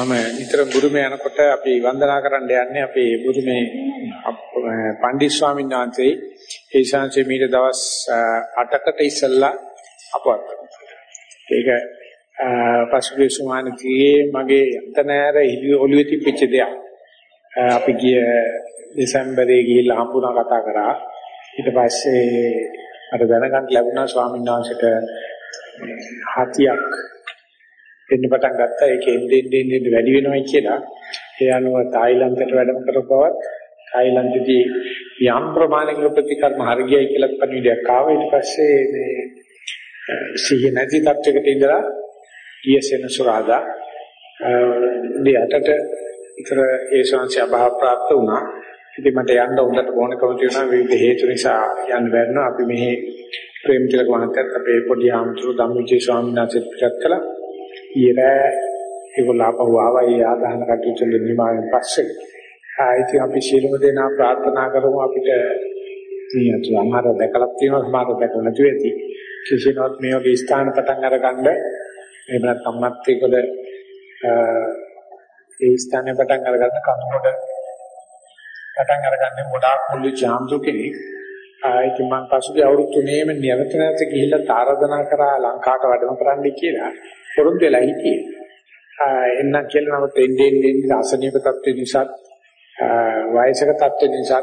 මම නිතර බුරුමේ යනකොට අපි වන්දනා කරන්න යන්නේ අපේ බුරුමේ පණ්ඩිත් ස්වාමීන් වහන්සේ ඒ ශාන්සේ මීට දවස් 8කට ඉස්සෙල්ලා අපවත්. ඒක පසුගිය සුමානතියේ මගේ අතනෑර ඔළුවේ තිබිච්ච දෙයක්. අපි ගිය දෙසැම්බරේ ගිහිල්ලා හම්බුණා කතා කරා. ඊට පස්සේ අර දැනගන්න ලැබුණා ස්වාමීන් වහන්සේට හතියක් එන්න පටන් ගත්තා. ඒක එන්නේ එන්නේ වැඩි වෙනවයි කියලා. ඒ අනුව තායිලන්තයට වැඩම කරපුවත් තායිලන්තදී යම් ප්‍රමාණයක ප්‍රතිකර්ම හරියයි කියලා පණිවිඩයක් ආවා. ඊට පස්සේ මේ සිහිය නැති තත්යකට ඉඳලා ඊයසෙන සුරාදා දෙයටට ඉතර ඒ ශාන්ති අභාව પ્રાપ્ત වුණා. ඉතින් මට යන්න උන්ට ඕනකම තියෙනවා විවිධ හේතු නිසා යන්න බැරිනවා. අපි මෙහි ප්‍රේමතිලක මහත්තයත් අපේ පොඩි ආමතුරු ධම්මවිචේ ස්වාමීන් වහන්සේත් පිටත් කළා. ඊරෑ ඒගොල්ලෝ ආපහු ආවා ඒ ආදාන කටයුතු නිමාවෙන් පස්සේ. ආයිති අපි ශීලම දෙනා ප්‍රාර්ථනා කරමු අපිට මේ අතු අමාර දැකලා තියෙනවා සමහර දැකලා නැති වෙති. කිසිනවත් මේ වගේ ස්ථාන පටන් අරගන්න එහෙම නැත්නම් මත් ඒකද ඒ ස්ථානේ පටන් අරගන්න කනුවඩ පටන් අරගන්නේ ගොඩාක් මුළු ජාම්දු කෙනෙක්. ආයිති මම පසුගිය අවුරුදු තුනේම නියමිත නැති ගිහිල්ලා තාරදනා කරා ලංකාවට වැඩම කරන්න කියලා පොරොන්දු වෙලා හිටියේ. එන්න කියලා නමුත් එන්නේ එන්නේ අසනීප තත්ත්ව නිසා වයසක තත්ත්ව නිසා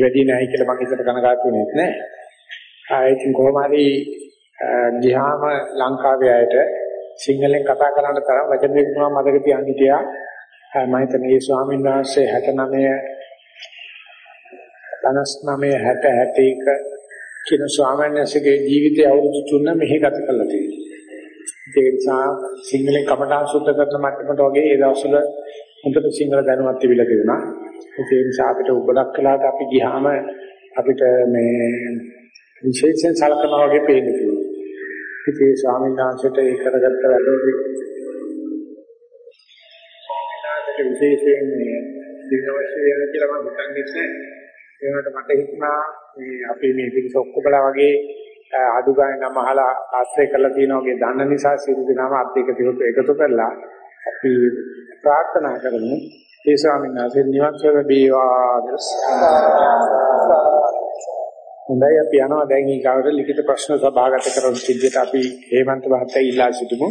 වැඩි නැහැ කියලා මම හිතට කනගාටු වෙන්නේ නැහැ. ඉතින් කොහොම හරි ගියාම ලංකාවේ අයට සිංහලෙන් කතා කරන්න තරම් වචන දෙකක් මතක තියාගෙන හිටියා. මම හිතන්නේ මේ ස්වාමීන් වහන්සේ 69 59 60 61 කියන ස්වාමීන් වහන්සේගේ ජීවිතය අවුරුදු 3 මෙහි ගත කළා තියෙනවා. ඒ නිසා සිංහලෙන් කමඨාන් සුද්ධ කරන මට්ටමට වගේ ඒ දවස්වල හොඳට සිංහල දැනුමක් තිබිලා තිබුණා. ඒ නිසා අපිට ගොඩක් කලාවට අපි ගියාම අපිට මේ විශේෂයෙන් සලකනවා වගේ පේන්නේ තියෙනවා. ඉතින් ස්වාමීන් වහන්සේට ඒ කරගත්ත වැඩේ විශේෂයෙන් මේ දිනවශ්‍ය වෙන කියලා මම හිතන්නේ නැහැ. ඒ වුණාට මට හිතුණා මේ අපි මේ පිළිස ඔක්කොමලා වගේ අඩු ගානේ නම් අහලා ආශ්‍රය කරලා තියෙන වගේ දන්න නිසා සියලු දෙනාම අත් එක්ක තියොත් එකතු කරලා අපි ප්‍රාර්ථනා කරමු. ඒ ස්වාමීන් වහන්සේ නිවන් සුව ලැබේවා හොඳයි අපි යනවා. දැන් ඊගාවට ලිඛිත ප්‍රශ්න සභාගත කරන සිද්ධියට අපි හේමන්ත මහත්තයා ඉල්ලා සිටිමු.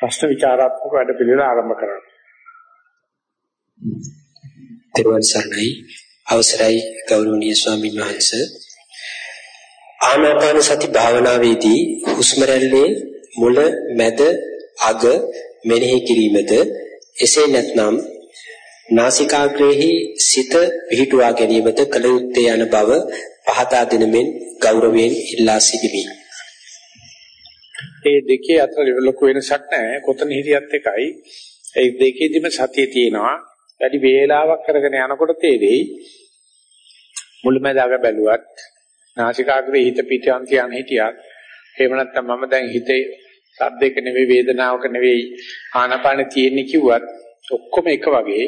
ප්‍රශ්න විචාරාත්මක වැඩ පිළිවෙල ආරම්භ කරන්න. තෙරුවන් සරණයි. අවසරයි ගෞරවනීය ස්වාමීන් වහන්සේ. ආනාපාන සති භාවනාවේදී හුස්ම රැල්ලේ මුල මැද අග මෙනෙහි කිරීමද එසේ නැත්නම් නාසිකාග්‍රේහි සිත පිහිටුවා ගැනීමද කල යුත්තේ යන බව පහදා දෙනමින් ගෞරවයෙන් ඉල්ලා සිටිමි. ඒ දෙකේ අතර ලොකු වෙනසක් නැහැ. කොතන හිටියත් එකයි. ඒ දෙකේදීම සතිය තියෙනවා. වැඩි වේලාවක් කරගෙන යනකොට තේරෙයි මුළුමැදාග බැලුවත් නාසිකාග්‍රේ හිත පිටියන් තියන් හිටියත් එහෙම නැත්නම් මම දැන් හිතේ සද්දයක නෙවෙයි වේදනාවක නෙවෙයි ආනාපාන තියෙන්නේ කිව්වත් ඔක්කොම එක වගේ.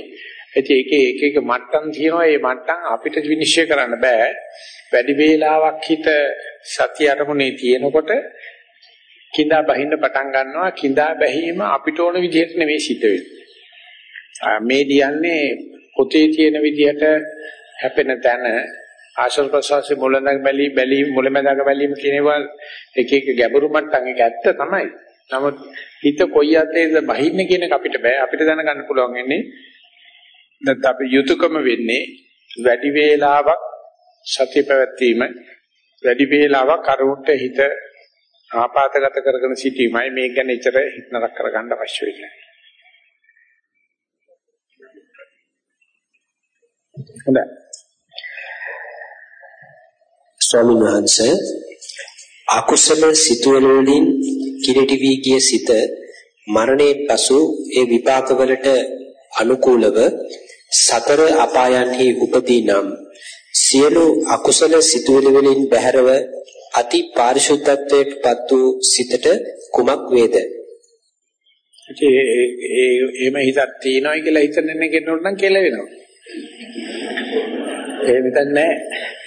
ඉතින් ඒකේ එක එක මට්ටම් තියෙනවා. ඒ මට්ටම් අපිට විනිශ්චය කරන්න බෑ. වැඩි වේලාවක් හිත සතිය අරමුණේ තියෙනකොට කිඳා බහින්න පටන් ගන්නවා. කිඳා බැහිම අපිට ඕන විදිහට නෙවෙයි සිද්ධ වෙන්නේ. මේ කියන්නේ පොතේ තියෙන විදිහට හැපෙන තැන ආශ්‍රව ප්‍රසවාසයේ මුලඳක් බැලී බැලී මුලමඳක බැලීම කියනවා එක එක ගැඹුරු මට්ටම් එක ඇත්ත තමයි. නමුත් හිත කොයි අතේද බහින්නේ කියන එක අපිට බෑ. අපිට දැනගන්න පුළුවන් වෙන්නේ නැත්නම් අපි යුතුයකම වෙන්නේ වැඩි වේලාවක් සතිය පැවැත්වීම වැඩි වේලාවක් අරුන්ට හිත ආපాతගත කරගෙන සිටීමයි මේ ගැන ඉතර හිත නරක කරගන්න අවශ්‍ය වෙන්නේ. හොඳයි. ස්වාමීන් වහන්සේ අකුසල සිතුවල වලින් කිලිටි වී ගිය සිත මරණයෙන් පසු ඒ විපාකවලට අනුකූලව සතර අපායන්හි උපදී නම් සියලු අකුසල සිතුවිලි වලින් බැහැරව අති පාරිශුද්ධත්වයට පත් වූ සිතට කුමක් වේද? ඒ ඒ එහෙම හිතක් තියනයි කියලා හිතන්නේ කෙනෙකුට නම් කෙල වෙනවා. එහෙම හිතන්නේ නැහැ.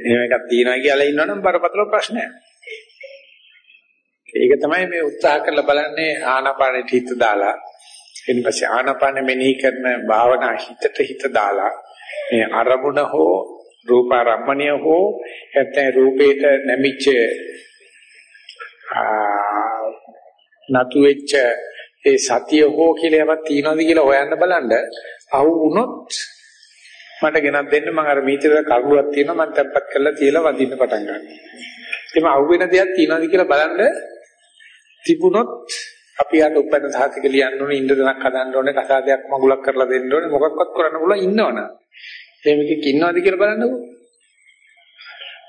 එහෙම එකක් තියනවා කියලා ඉන්නවනම් බරපතල ප්‍රශ්නයක්. ඒක තමයි මේ උත්සාහ කරලා බලන්නේ ආනාපානෙ හිත දාලා ඊට පස්සේ ආනාපාන මෙනෙහි කරන භාවනා හිතට හිත දාලා මේ අරමුණ හෝ රූපාරම්මණය හෝ නැත්නම් රූපේට නැමිච්ච නතු වෙච්ච ඒ සතිය හෝ කියලා යමක් තියනවාද කියලා හොයන්න බලන්න අහු වුණොත් මට ගෙනත් දෙන්න මම අර මීටර කරුවක් තියෙනවා මම තැම්පත් කරලා තියලා වදින්න පටන් ගන්නවා. එහම අහු වෙන දෙයක් තියනවාද කියලා බලන්න තිබුණොත් අපි යට උපැන්න සාතික ලියන්න ඕනේ ඉන්ද්‍රදනක් හදන්න ඕනේ කසාදයක් මගුලක් කරලා දෙන්න ඕනේ මොකක්වත් කරන්න පුළුවන් ඉන්නවනේ. එහෙමකෙක් ඉන්නවද කියලා බලන්නකෝ.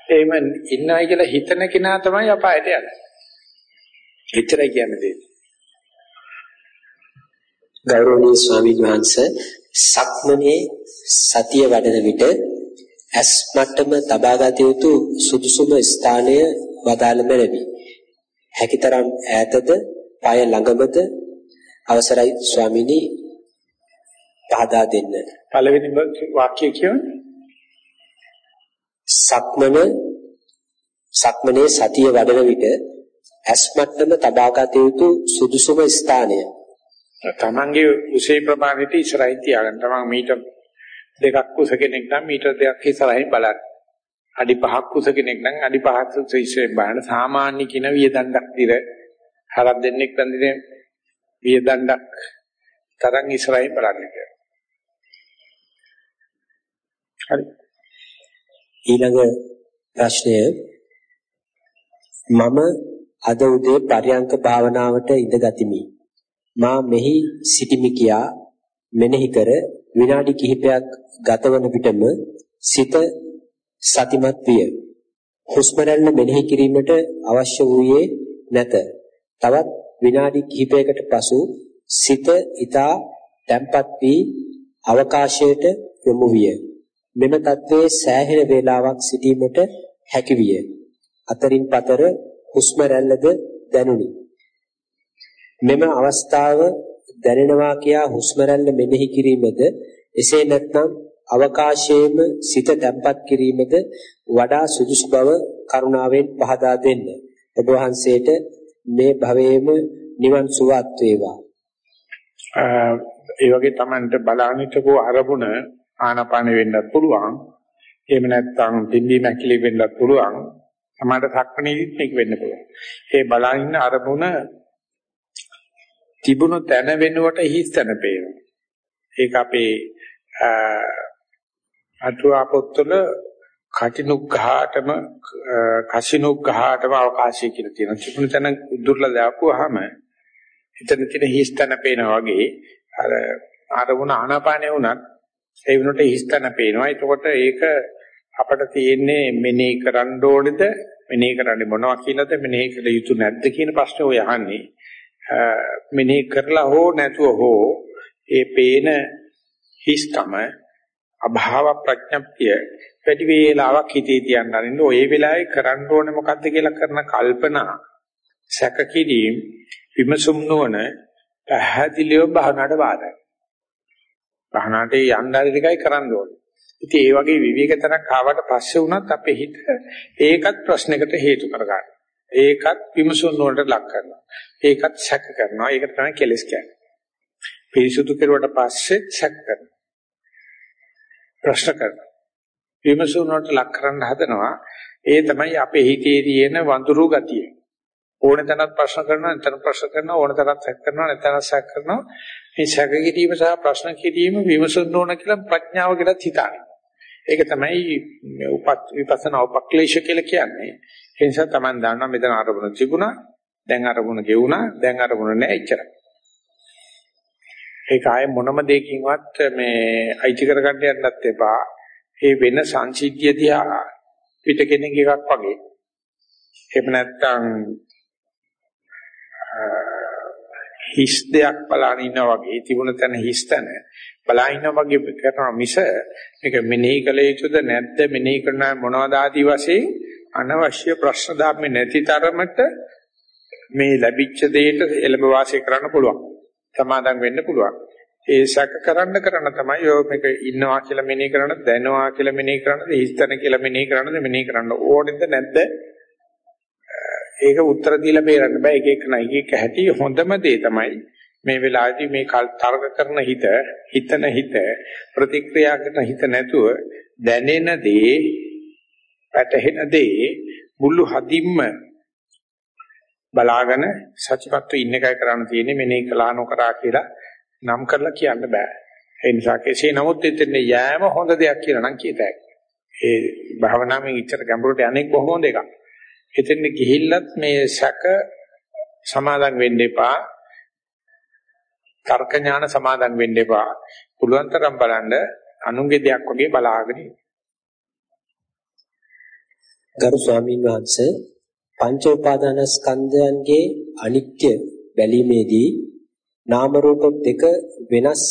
එහෙම ඉන්නවයි කියලා හිතන කෙනා තමයි අපායට යන්නේ. එච්චරයි කියන්නේ. ගෞරවනීය ස්වාමීන් වහන්සේ සක්මනේ සතිය වඩන විට ඇස් මට්ටම තබාගත යුතු සුදුසුම ස්ථානය වදාළ මෙලවි. හැකිතරම් ඈතද, পায় ළඟමද අවසරයි ස්වාමීනි පහදා දෙන්න. පළවෙනි වාක්‍යය කියන්නේ සක්මන සක්මනේ සතිය වඩන විට ඇස් මට්ටම තබාගත යුතු සුදුසුම ස්ථානය තමන්ගේ උසේ ප්‍රමාණයට ඉස්සරහින් තියාගන්න. තමන් මීටර් දෙකක් උස කෙනෙක් නම් මීටර් දෙකක් ඉස්සරහින් බලන්න. අඩි 5ක් උස කෙනෙක් නම් අඩි 5ක් උස ඉස්සරහින් බලන්න. සාමාන්‍ය කින වියදණ්ඩක් දිර හරක් දෙන්නෙක් බඳින වියදණ්ඩක් තරම් ඉස්සරහින් බලන්න කියලා. හරි. ඊළඟ ප්‍රශ්නය මම අද උදේ පරියංක භාවනාවට ඉඳගතිමි. මා මෙහි සිටිමි කියා මෙනෙහි කර විනාඩි කිහිපයක් ගතවන විටම සිත සතිමත් විය. හුස්ම රැල්ල මෙනෙහි කිරීමට අවශ්‍ය වූයේ නැත. තවත් විනාඩි කිහිපයකට පසු සිත ඊතා තැම්පත් වී අවකාශයට යොමු විය. මෙම තත්වයේ සෑහෙන වේලාවක් සිටීමට හැකි විය. අතරින් පතර හුස්ම රැල්ලද දැනුනි. මෙම අවස්ථාව දැනෙනවා කියා හුස්ම රැල්ල මෙනෙහි කිරීමද එසේ නැත්නම් අවකාශයේම සිත තැම්පත් කිරීමද වඩා සුදුසු බව කරුණාවෙන් පහදා දෙන්න. ඔබ වහන්සේට මේ භවයේම නිවන් සුවත් වේවා. ඒ වගේ Tamanට බලානිටකෝ අරමුණ ආනාපාන වෙන්නත් පුළුවන්. එහෙම නැත්නම් පිම්බි මැකිලි වෙන්නත් පුළුවන්. සමහරට සක්මණේදිත් මේක වෙන්න පුළුවන්. ඒ බලානින්න අරමුණ තිබුණු තැන වෙනුවට හිස් තැන පේනවා. ඒක අපේ අටුවා පොත්වල කටිනුග්ඝාටම කසිනුග්ඝාටම අවකාශය කියලා තියෙනවා. තිබුණු තැන උදුරලා දාපුවාම එතන තියෙන හිස් තැන පේනවා වගේ අර අරමුණ ආනාපානේ වුණත් ඒ වෙනකොට හිස් තැන පේනවා. එතකොට ඒක අපිට තියෙන්නේ මෙනෙහි කරන්න ඕනේද මෙනෙහි කරන්නේ මොනවා කියලාද මෙනෙහි කළ යුතු නැද්ද කියන ප්‍රශ්නේ ඔය අහන්නේ. මෙනෙහි කරලා හෝ නැතුව හෝ ඒ පේන හිස්කම අභාව ප්‍රඥප්තිය වැඩි වේලාවක් හිතේ තියන්න අරින්න ඔය වෙලාවේ කරන්න ඕනේ මොකද්ද කියලා කරන කල්පනා සැක කිරීම විමසුම් නොවන පැහැදිලිව බහනට බාධායි. බහනට යන්න හරි එකයි කරන්න ඕනේ. ඉතින් ඒ වගේ විවේක තනක් ආවට පස්සේ වුණත් අපේ හිත ඒකත් ප්‍රශ්නයකට හේතු කරගන්න. ඒකත් විමසුම් නොවනට ලක් කරනවා. ඒකත් සැක කරනවා. ඒකට තමයි කෙලස් කියන්නේ. පිරිසුදු කෙරුවට පස්සේ සැක කරනවා. ප්‍රශ්න කරනවා. විමසුනට ලක් කරන්න හදනවා. ඒ තමයි අපේ හිතේ තියෙන වඳුරු ගතිය. ඕන තැනක් ප්‍රශ්න කරනවා, නැතන ප්‍රශ්න කරනවා, ඕන තැනක් සැක කරනවා, නැතන සැක කරනවා. මේ සැක කිරීම සහ ප්‍රශ්න කිරීම විමසුන්න ඕන කියලා ප්‍රඥාව කියලා හිතන්නේ. ඒක තමයි විපස්සනා උපක්ලේශ කියලා කියන්නේ. ඒ නිසා Taman දන්නවා මෙතන අරමුණ තිබුණා, දැන් අරමුණ ගෙවුණා, දැන් අරමුණ නැහැ එච්චරයි. ඒක ආයේ මොනම දෙයකින්වත් මේ අයිති කරගන්න යන්නත් එපා. ඒ වෙන සංසිද්ධිය දිහා පිට කෙනෙක් එකක් වගේ. එහෙම නැත්නම් හිස් දෙයක් බලන ඉන්නා වගේ තිබුණ තැන හිස් තැන බලා ඉන්නා වගේ කරන මිස මේක මෙනෙහි කළ යුතුද නැද්ද මෙනෙහි කරන මොනවද ආදී වශයෙන් අනවශ්‍ය ප්‍රශ්න දාන්නේ නැති තරමට මේ ලැබිච්ච දෙයට එළඹ වාසය කරන්න පුළුවන්. සමාදම් වෙන්න පුළුවන්. ඒ සැක කරන්න කරන තමයි ඔය මේක ඉන්නවා කියලා මෙනෙහි කරන දැනවා කියලා මෙනෙහි කරනද හිස්තන කියලා මෙනෙහි කරනද මෙනෙහි කරන්න ඕනෙද නැද්ද ඒක උත්තර දීලා බේරන්න බෑ එක එක නයි එක හැටි හොඳම දේ තමයි මේ වෙලාවේදී මේ තර්ක කරන හිත හිතන හිත ප්‍රතික්‍රියා කරන හිත නැතුව දැනෙන දේ පැටහෙන දේ මුළු හදින්ම බලාගෙන සත්‍යපත්තු ඉන්න එකයි කරන්න තියෙන්නේ මෙනේ කළා නොකරා කියලා නම් කරලා කියන්න බෑ. ඒ නිසා කෙසේ නමුත් එතන යෑම හොඳ දෙයක් කියලා නම් කියතයි. ඒ භාවනාවෙන් ඉච්ඡර ගැඹුරට යන්නේ බොහොම හොඳ එකක්? එතෙන් ගිහිල්ලත් මේ සැක සමාදන් වෙන්න එපා. තර්ක ඥාන සමාදන් වෙන්න එපා. පුළුවන් තරම් බලන්න අනුන්ගේ දෙයක් වගේ බලාගෙන ගරු ස්වාමීන් වහන්සේ පංච උපාදානස්කන්ධයන්ගේ අනිත්‍ය බැලීමේදී නාම රූප දෙක වෙනස්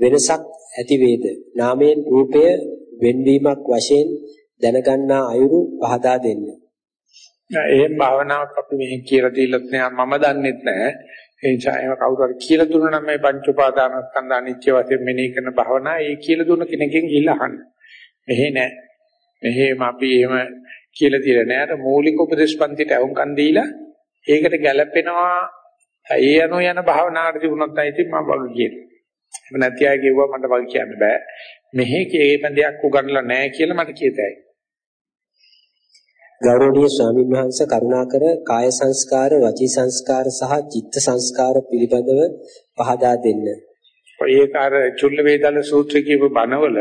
වෙනසක් ඇති වේද නාමයෙන් රූපය වෙන්වීමක් වශයෙන් දැනගන්නා අයුරු පහදා දෙන්න. එහෙම භාවනාවක් අපි මෙහි කියලා දීලත් නෑ මම දන්නෙත් නෑ ඒ නිසා එහෙම කවුරු හරි කියලා දුන්නා නම් මේ පංච උපාදානස්කන්ධ අනිත්‍ය වශයෙන් මෙනෙහි කරන භාවනා ඒ කියලා දුන්න කෙනකින් ගිහිල්ලා අහන්න. මෙහෙ නෑ. මෙහෙම අපි එහෙම කියලා දීලා නෑ. අර මූලික උපදේශ පන්තිට අවුම්කන් දීලා ඒකට ගැළපෙනවා ඒ යනෝ යන භාවනාවට තිබුණොත් තමයි ඉතින් මම වගේ කියන්නේ. එහෙම නැති අය කිව්වා මට වගේ කියන්න බෑ. මෙහෙ කේම දෙයක් උගන්ලා නෑ කියලා මට කියතයි. ගෞරවනීය ස්වාමීන් වහන්සේ කරුණාකර කාය සංස්කාර, වචී සංස්කාර සහ චිත්ත සංස්කාර පිළිබඳව පහදා දෙන්න. ඒක අර චුල්ල වේදල සූත්‍රයේ කියපු බණවල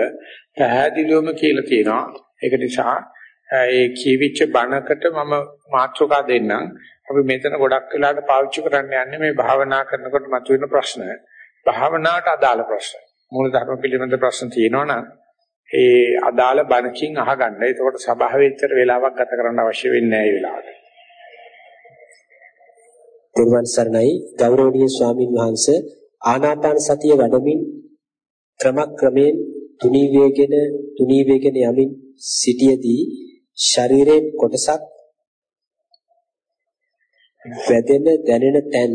පැහැදිලිවම කියලා තියෙනවා. ඒක නිසා ඒ කීවිච්ච බණකට මම මාතෘකා දෙන්නම්. අපි මෙතන ගොඩක් වෙලාට පාවිච්චි කරන්න යන්නේ මේ භාවනා කරනකොට මතුවෙන ප්‍රශ්න. භාවනාවට අදාළ ප්‍රශ්න. මූල ධර්ම පිළිබඳ ප්‍රශ්න තියෙනවා නම් ඒ අදාළ බණකින් අහගන්න. එතකොට සභාවෙච්චර වෙලාවක් ගත කරන්න අවශ්‍ය වෙන්නේ නැහැ ඒ වෙලාවට. දෙවන් සරණයි ගෞරවනීය ස්වාමින් වහන්සේ ආනාපාන සතිය වඩමින් ක්‍රමක්‍රමයෙන් තුනී වේගෙන තුනී වේගෙන යමින් සිටියේදී ශරීරයෙන් කොටසක් වැදෙන දැනෙන තැන්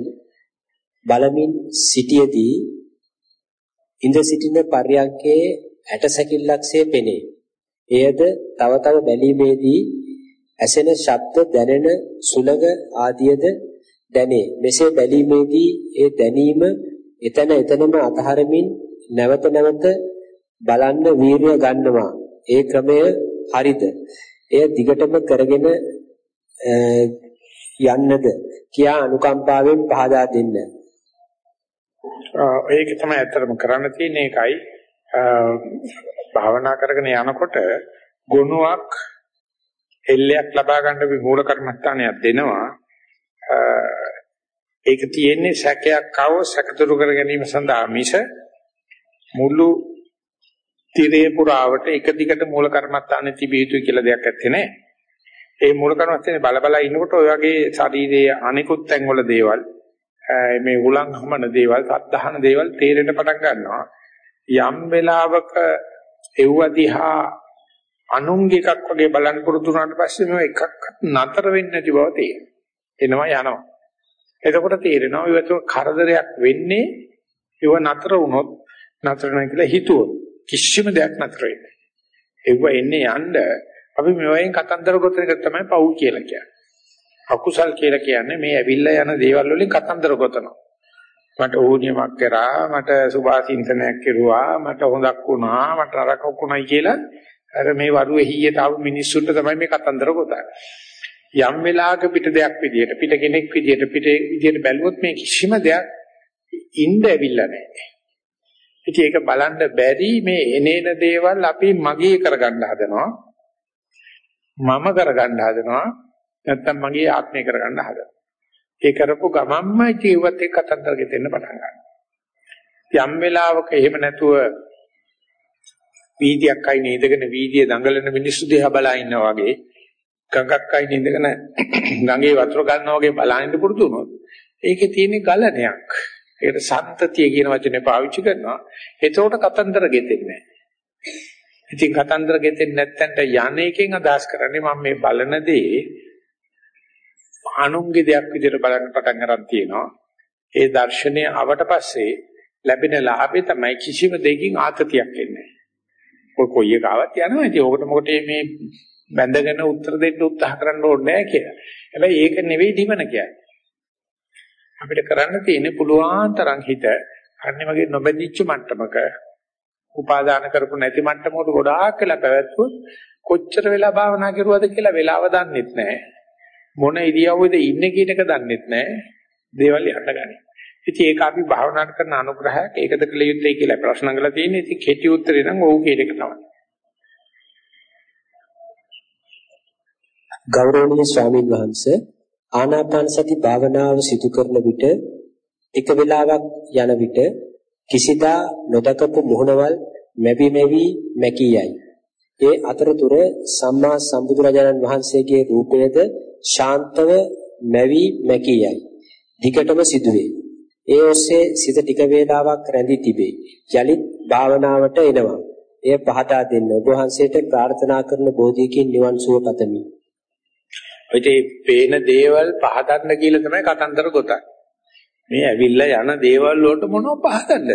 බලමින් සිටියේදී ඉඳ සිටින පර්යංකයේ ඇටසැකිල්ලක්සේ පෙනේ. එයද තව තව බැලීමේදී ඇසෙන ශබ්ද දැනෙන සුළඟ ආදියද දැනේ. මෙසේ බැලීමේදී ඒ දැනීම එතන එතනම අතහරමින් නැවත නැවත බලන්න වීරිය ගන්නවා. ඒ ක්‍රමය හරිද? එය දිගටම කරගෙන යන්නද කියා අනුකම්පාවෙන් පහදා දෙන්න. ඒක තමයි ඇත්තටම කරන්න තියෙන එකයි භාවනා කරගෙන යනකොට ගුණයක් එල්ලයක් ලබා ගන්න අපි මූල කර්මස්ථානයක් දෙනවා. ඒක තියෙන්නේ සැකයක් ආව සැකතුරු කර ගැනීම සඳහා මිස මුළු තිරේ පුරාවට එක දිගට මූල කර්මස්ථානේ තිබිය යුතුයි කියලා දෙයක් නැත්තේ නෑ. ඒ මූල කර්මස්ථානේ බල බල ඉන්නකොට ඔය වගේ ශරීරයේ අනිකුත් තැන්වල දේවල් මේ උලං හමන දේවල් සද්ධාහන දේවල් තේරෙන්න පටන් ගන්නවා. යම් වෙලාවක එව්ව දිහා අනුන්ගේ එකක් වගේ බලන් පුරුදු වුණාට පස්සේ මේ එකක්වත් නතර වෙන්නේ නැති බව තේරෙනවා. එනවා යනවා. එතකොට තේරෙනවා ඒවට කරදරයක් වෙන්නේ ඒව නතර වුණොත් නතර නැහැ කියලා හිතුවොත් කිසිම දෙයක් නතර වෙන්නේ. ඒව එන්නේ යන්න අපි මෙවෙන් කතන්දර ගොතන එක තමයි පව් කියලා කියන්නේ. අකුසල් කියලා කියන්නේ මේ ඇවිල්ලා යන දේවල් වලින් කතන්දර ගොතනවා. මට ඕනියමක් කරා මට සුභාසින්තනයක් කෙරුවා මට හොඳක් වුණා මට නරකක් වුණයි කියලා. අර මේ වරුවේ හීයට ආව මිනිස්සුන්ට තමයි මේ කතන්දර ගොතන්නේ. යම් වෙලාවක පිට දෙයක් විදියට පිට කෙනෙක් විදියට පිට විදියට බැලුවොත් මේ කිසිම දෙයක් ඉන්න ඇවිල්ලා නැහැ. ඉතින් ඒක බලන්න බැරි මේ එනේන දේවල් අපි මගේ කරගන්න හදනවා. මම කරගන්න හදනවා. නැත්තම් මගේ ආත්මය කරගන්න හදනවා. ඒ කරපු ගමන්ම ජීවත් එක්ක කතන්දර ගෙතෙන්න පටන් ගන්නවා. යම් වෙලාවක එහෙම නැතුව වීදියක් අයින ඉඳගෙන වීදියේ දඟලන මිනිස්සු දිහා බලා ඉන්නා වගේ ගඟක් අයින ඉඳගෙන ගඟේ වතුර ගන්නවා වගේ බලන්න පුරුදු වුණොත් ඒකේ තියෙන ගලණයක්. ඒකට සන්තතිය කියන වචනේ පාවිච්චි කරනවා. එතකොට කතන්දර ගෙතෙන්නේ නැහැ. ඉතින් කතන්දර ගෙතෙන්නේ නැත්තන්ට යන්නේකින් අදහස් කරන්නේ මම මේ බලන දේ අනුන්ගේ දෙයක් විදිහට බලන්න පටන් ගන්න තියෙනවා. ඒ දර්ශනය ආවට පස්සේ ලැබෙන ලාභය තමයි කිසිම දෙයකින් ආතතියක් එන්නේ නැහැ. කොයි කොයි එකාවත් යනවා. ඉතින් ඕකට මොකටද මේ බැඳගෙන උත්තර දෙන්න උත්සාහ කරන්න ඕනේ නැහැ කියලා. හැබැයි ඒක නෙවෙයි නිවන කියන්නේ. අපිට කරන්න තියෙන්නේ පුළුවන් තරම් හිත අන්නේ වගේ නොබැඳිච්ච මට්ටමක උපාදාන කරපු නැති මට්ටමකට ගොඩාක් වෙලා පැවැත්වුවොත් කොච්චර වෙලා භාවනා කරුවද කියලා වෙලාව දන්නෙත් නැහැ. මොන ඉරියව්වෙද ඉන්නේ කියන එක දන්නෙත් නැහැ. දේවල් යන්නගනි. ඉතින් ඒක අපි භාවනාට කරන අනුග්‍රහයක් ඒකද කළ යුත්තේ කියලා ප්‍රශ්න අහලා තියෙන්නේ. ඉතින් කෙටි උත්තරේ නම් ඔව් කියන එක තමයි. ගෞරවනීය ස්වාමීන් වහන්සේ ආනාපාන සති භාවනාව සිදු කරන විට එක වෙලාවක් යන විට කිසිදා නොදකපු මුහුණවල් මැවි මැවි මැකී යයි. ඒ අතරතුර සම්මා සම්බුදුරජාණන් වහන්සේගේ රූපයද ශාන්තව මැවි මැකී යයි. දිගටම සිදුවේ. ඒ ඔස්සේ සිත ටික වේලාවක් රැඳී තිබේ. යලිත් භාවනාවට එනවා. එය පහදා දෙන්න ඔබ වහන්සේට ප්‍රාර්ථනා කරන බෝධියකින් නිවන් සුව පතමි. ඔය පේන දේවල් පහදන්න කියලා තමයි කතන්දර ගොතන්නේ. මේ ඇවිල්ලා යන දේවල් වලට මොනව පහදන්නද?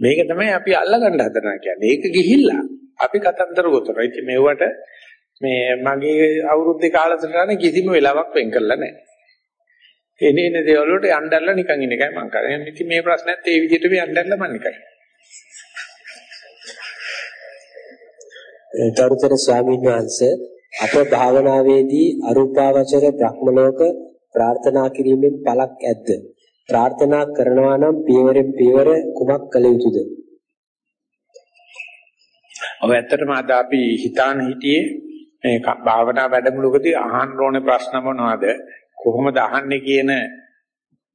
මේක තමයි අපි අල්ලගන්න හදනවා කියන්නේ. ඒක ගිහිල්ලා අපි කතන්දර ගොතනවා. ඉතින් මේවට මේ මගේ අවුරුද්දේ කාලසටහන කිසිම වෙලාවක් වෙන් කරලා නැහැ. එනේ එන දේවල් වලට යන්නදල්ලා නිකන් ඉන්න එකයි මම කරන්නේ. ඉතින් මේ ප්‍රශ්නත් ඒ විදිහටම යන්නදල්ලා මම නිකන්. තරුතර ස්වාමීන් වහන්සේ අප භාවනාවේදී අරූපාවචර බ්‍රහ්මලෝක ප්‍රාර්ථනා කිරීමෙන් පළක් ඇද්ද? ප්‍රාර්ථනා කරනවා නම් පියවරෙන් පියවර කුමක් කළ යුතුද? ඔය ඇත්තටම අද අපි හිතාන හිටියේ මේ භාවනා වැඩමුළුවකදී අහන්න ඕනේ ප්‍රශ්න මොනවද? කොහොමද අහන්නේ කියන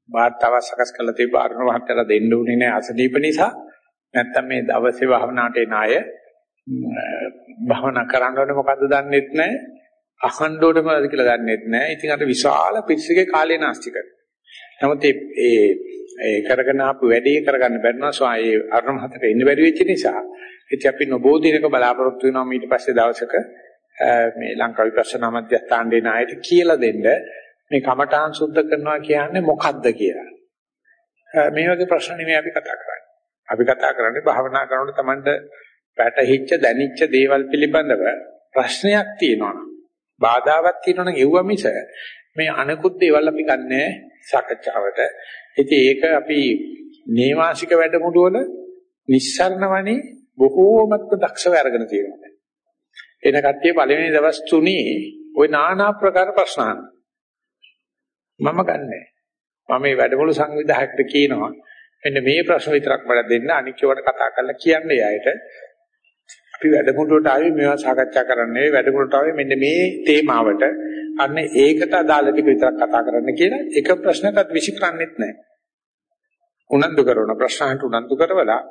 වාර්තාව සකස් කරලා තිබ්බ අරුණ මහත්තයලා දෙන්න උනේ නැහැ අසදීප නිසා. නැත්තම් මේ දවසේ භාවනාවට එන අය භාවනා කරන්න ඕනේ මොකද්ද දන්නෙත් නැහැ. අහන්න ඕනේ මොකද්ද කියලා දන්නෙත් නැහැ. ඉතින් අර විශාල පිරිසගේ කාලය නාස්ති කරනවා. නමුත් ඒ ඒ කරගෙන ආපු වැඩේ කරගන්න බැන්නා සෝ ඒ අරුණ මහත්තයට ඉන්න බැරි වෙච්ච නිසා ඉතින් අපි නොබෝ දිනක බලාපොරොත්තු වෙනවා ඊට පස්සේ දවසක මේ ලංකා විපස්සනා මධ්‍යස්ථානයේ නායට කියලා දෙන්න මේ කමඨාන් සුද්ධ කරනවා කියන්නේ මොකද්ද කියලා. මේ වගේ ප්‍රශ්න නෙමෙයි අපි කතා කරන්නේ. අපි කතා කරන්නේ භාවනා කරනකොට Tamanට පැටහිච්ච දැනිච්ච දේවල් පිළිබඳව ප්‍රශ්නයක් තියෙනවා. බාධාවක් තියෙනවා නම් එව්ව මිස මේ අනිකුත් දේවල් අපි ගන්නෑ සාකච්ඡාවට. ඉතින් ඒක අපි නේවාසික වැඩමුළු වල නිස්සරණ වනේ බොහෝමත්ම දක්ෂව අරගෙන තියෙනවා. එන කට්ටිය පළවෙනි දවස් තුනේ ওই নানা ආකාර ප්‍රශ්න අහනවා. මම ගන්නෑ. මම මේ වැඩමුළු සංවිධායකට කියනවා මෙන්න මේ ප්‍රශ්න විතරක් මට දෙන්න අනික් ඒවාට කතා කරලා කියන්නේ ආයෙත් අපි වැඩමුළුවට ආවේ මේවා සාකච්ඡා කරන්නේ වැඩමුළුවට ආවේ මෙන්න මේ තේමාවට අන්න ඒකට අදාළ ටික විතරක් කතා කරන්න කියලා එක ප්‍රශ්නකට විසිකරන්නෙත් නැහැ. උනන්දු කරන ප්‍රශ්නකට උනන්දු කරවලා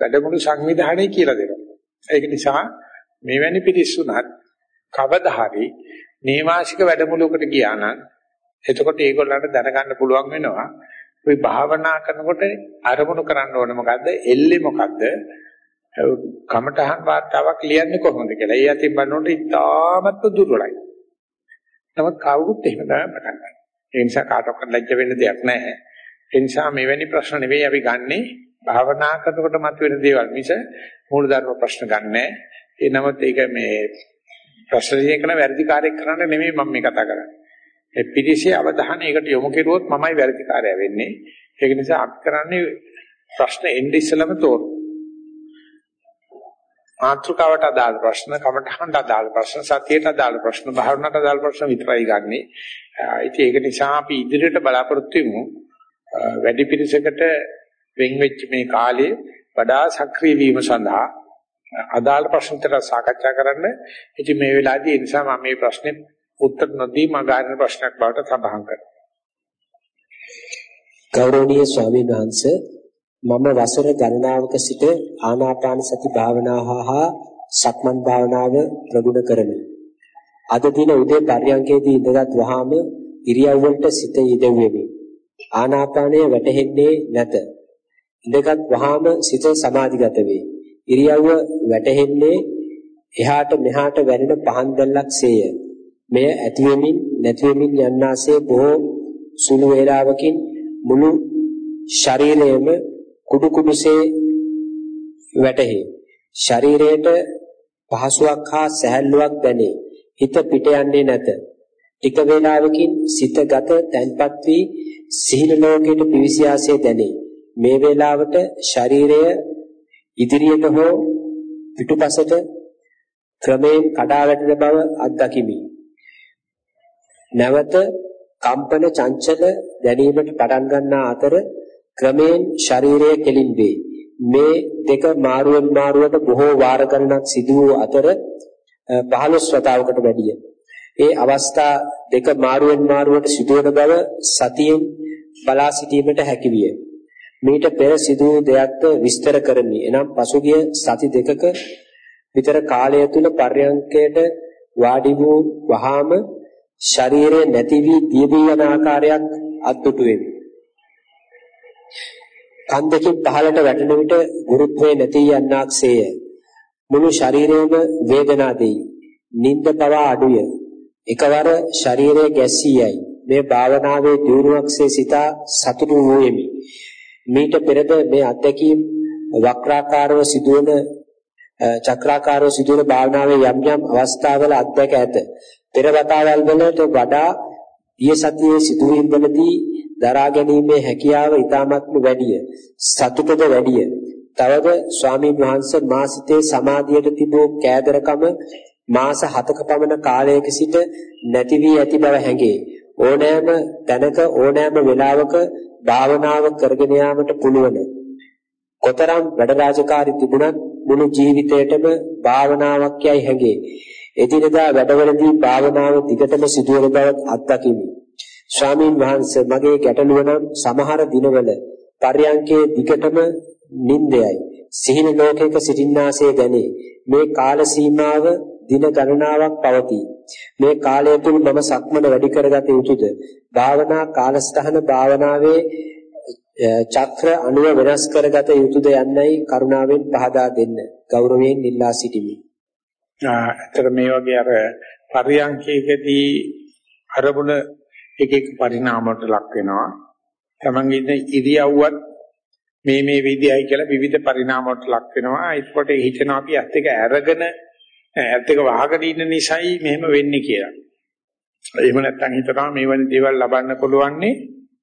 වැඩමුළු සංවිධානය කියලා දෙනවා. ඒක නිසා මෙවැනි පිටිස්සුනත් කවදා හරි නේවාසික වැඩමුළුවකට ගියා නම් එතකොට ඒගොල්ලන්ට දැනගන්න පුළුවන් වෙනවා අපි භාවනා කරනකොට අරමුණු කරන්න ඕනේ මොකද්ද? එල්ලේ මොකද්ද? කමඨහන් වාර්තාවක් ලියන්නේ කොහොමද කියලා. ඒ අතින් බලනකොට ඉතාමත් දුර්වලයි. නමුත් කවුරුත් එහෙම තමයි පටන් ගන්න. ඒ නිසා කාටවත් ලැජ්ජ වෙන්න දෙයක් නැහැ. ඒ නිසා මෙවැනි ප්‍රශ්න නෙවෙයි අපි ගන්නෙ භාවනා කරනකොට මතුවෙන දේවල් මිස මූලධර්ම ප්‍රශ්න ගන්නෑ. ඒ නමුත් ඒක මේ ප්‍රශ්න කරන වැරදි කාර්යයක් කරන්න නෙමෙයි මම මේ කතා කරන්නේ. ඒ පිටිසේ අවධානය ඒකට යොමු කෙරුවොත් මමයි වැරදි කාර්යය වෙන්නේ. ඒක නිසා අපි කරන්නේ ප්‍රශ්න එන්නේ ඉස්සලම තෝරන. මාත්‍රකාවට අදාළ ප්‍රශ්න, කමඨහඬ අදාළ ප්‍රශ්න, සතියට අදාළ ප්‍රශ්න, භාවනාවට අදාළ ප්‍රශ්න විතරයි ගන්නෙ. ඉතින් ඒක නිසා අපි ඉදිරියට බලාපොරොත්තු වෙමු. වැඩි පිරිසකට වෙන් වෙච්ච මේ කාලේ වඩා සක්‍රීය වීම සඳහා අදාළ ප්‍රශ්න විතර සාකච්ඡා කරන්න. ඉතින් මේ වෙලාවේදී ඒ නිසා මම මේ ප්‍රශ්නේ උත්තර නොදී මා ගන්න ප්‍රශ්නයක් බවට සඳහන් කරනවා. ගෞරවනීය ස්වාමීන් වහන්සේ මම වසර ගණනාවක සිට ආනාපාන සති භාවනාව හා සක්මන් භාවනාව ප්‍රගුණ කරමි. අද දින උදේ පර්යංකේදී ඉඳගත් වහාම ඉරියව්වලට සිත යෙදෙමි. ආනාපානය වැටහෙන්නේ නැත. ඉඳගත් වහාම සිත සමාධිගත වේ. ඉරියව්ව වැටහෙන්නේ එහාට මෙහාට වැනෙන පහන් දැල්ලක් සේය. මෙය ඇති වෙමින් නැති වෙමින් යන්නාසේ බොහෝ සුළු වේලාවකින් මුළු ශරීරයම කුඩු කුඩුසේ වැටහි. ශරීරයට පහසුවක් හා සැහැල්ලුවක් දැනේ. හිත පිට යන්නේ නැත. ටික වේලාවකින් සිතගත තැන්පත් වී සිහින ලෝකයට පිවිසියාසේ දැනේ. මේ වේලාවට ශරීරය ඉදිරියට හෝ පිටුපසට ක්‍රමයෙන් කඩා වැටෙන බව අත්දකිමි. නැවත කම්පන චංචල දැනීමට පටන් ගන්නා අතර ක්‍රමයෙන් ශරීරය කෙලින් වේ. මේ දෙක මාරුවෙන් මාරුවට බොහෝ වාර ගණනක් සිදු වූ අතර 15 වතාවකට වැඩිය. ඒ අවස්ථා දෙක මාරුවෙන් මාරුවට සිදුවන බව සතියෙන් බලා සිටීමට හැකියිය. මීට පෙර සිදු වූ දෙයක්ද විස්තර කරමි. එනම් පසුගිය සති දෙකක විතර කාලය තුල පර්යංකයට වාඩි වූ වහාම ශරීරය නැති වී දියවී යන ආකාරයක් අත්දුටු වෙමි. කන් දෙකෙන් පහළට වැටෙන විට ගුරුත්වය නැති යන්නක්සේය. මුළු ශරීරයම වේදනා දෙයි. නිින්ද පවා අඩුය. එකවර ශරීරය ගැස්සී යයි. මේ භාවනාවේ දියුණුවක්සේ සිතා සතුටු වූයෙමි. මීට පෙරද මේ අත්දැකීම් වක්‍රාකාරව සිදුවන චක්‍රාකාරව සිදුවන භාවනාවේ යම් යම් අවස්ථාවල අත්දැක ඇත. පෙර වතාවල් වලට වඩා ඊය සතියේ සිදුවීම් වලදී දරා ගැනීමේ හැකියාව ඊටමත්ම වැඩිය. සතුටද වැඩිය. තවද ස්වාමීන් වහන්සේ මා සිතේ සමාධියට තිබූ කෑදරකම මාස 7ක පමණ කාලයක සිට නැති වී ඇති බව හැඟේ. ඕනෑම තැනක ඕනෑම වෙලාවක භාවනාව කරගෙන යාමට පුළුවන්. කොතරම් වැඩ රාජකාරී තිබුණත් මුළු ජීවිතේටම භාවනාවක් යයි හැඟේ. එදිනදා වැඩවලදී භාවනාව දිගටම සිදුවන බව අත්දකිමි. ස්වාමීන් වහන්සේ මගේ ගැටලුව නම් සමහර දිනවල පර්යංකයේ දිගටම නිින්දයයි. සිහින ලෝකයක සිටින්නාසේ දැනේ. මේ කාල සීමාව දින ගණනාවක් පවතී. මේ කාලය තුල මම සක්මන වැඩි කරගත යුතුද? භාවනා කාලසටහන භාවනාවේ චක්‍ර අණුව වෙනස් කරගත යුතුද යන්නයි කරුණාවෙන් පහදා දෙන්න. ගෞරවයෙන් ඉල්ලා සිටිමි. ඇත්තට මේ වගේ අර පරියන්කේකදී අරමුණ එක එක පරිණාමවලට ලක් වෙනවා. තමන්ගේ ඉන්න ඉරියව්වත් මේ මේ විදියයි කියලා විවිධ පරිණාමවලට ලක් වෙනවා. ඒකට හිතනවා අපි ඇත්ත එක අරගෙන ඇත්ත එක වහගෙන ඉන්න නිසායි මෙහෙම වෙන්නේ කියලා. එහෙම නැත්නම් හිතනවා මේ වෙන දේවල් ලබන්න පුළුවන්නේ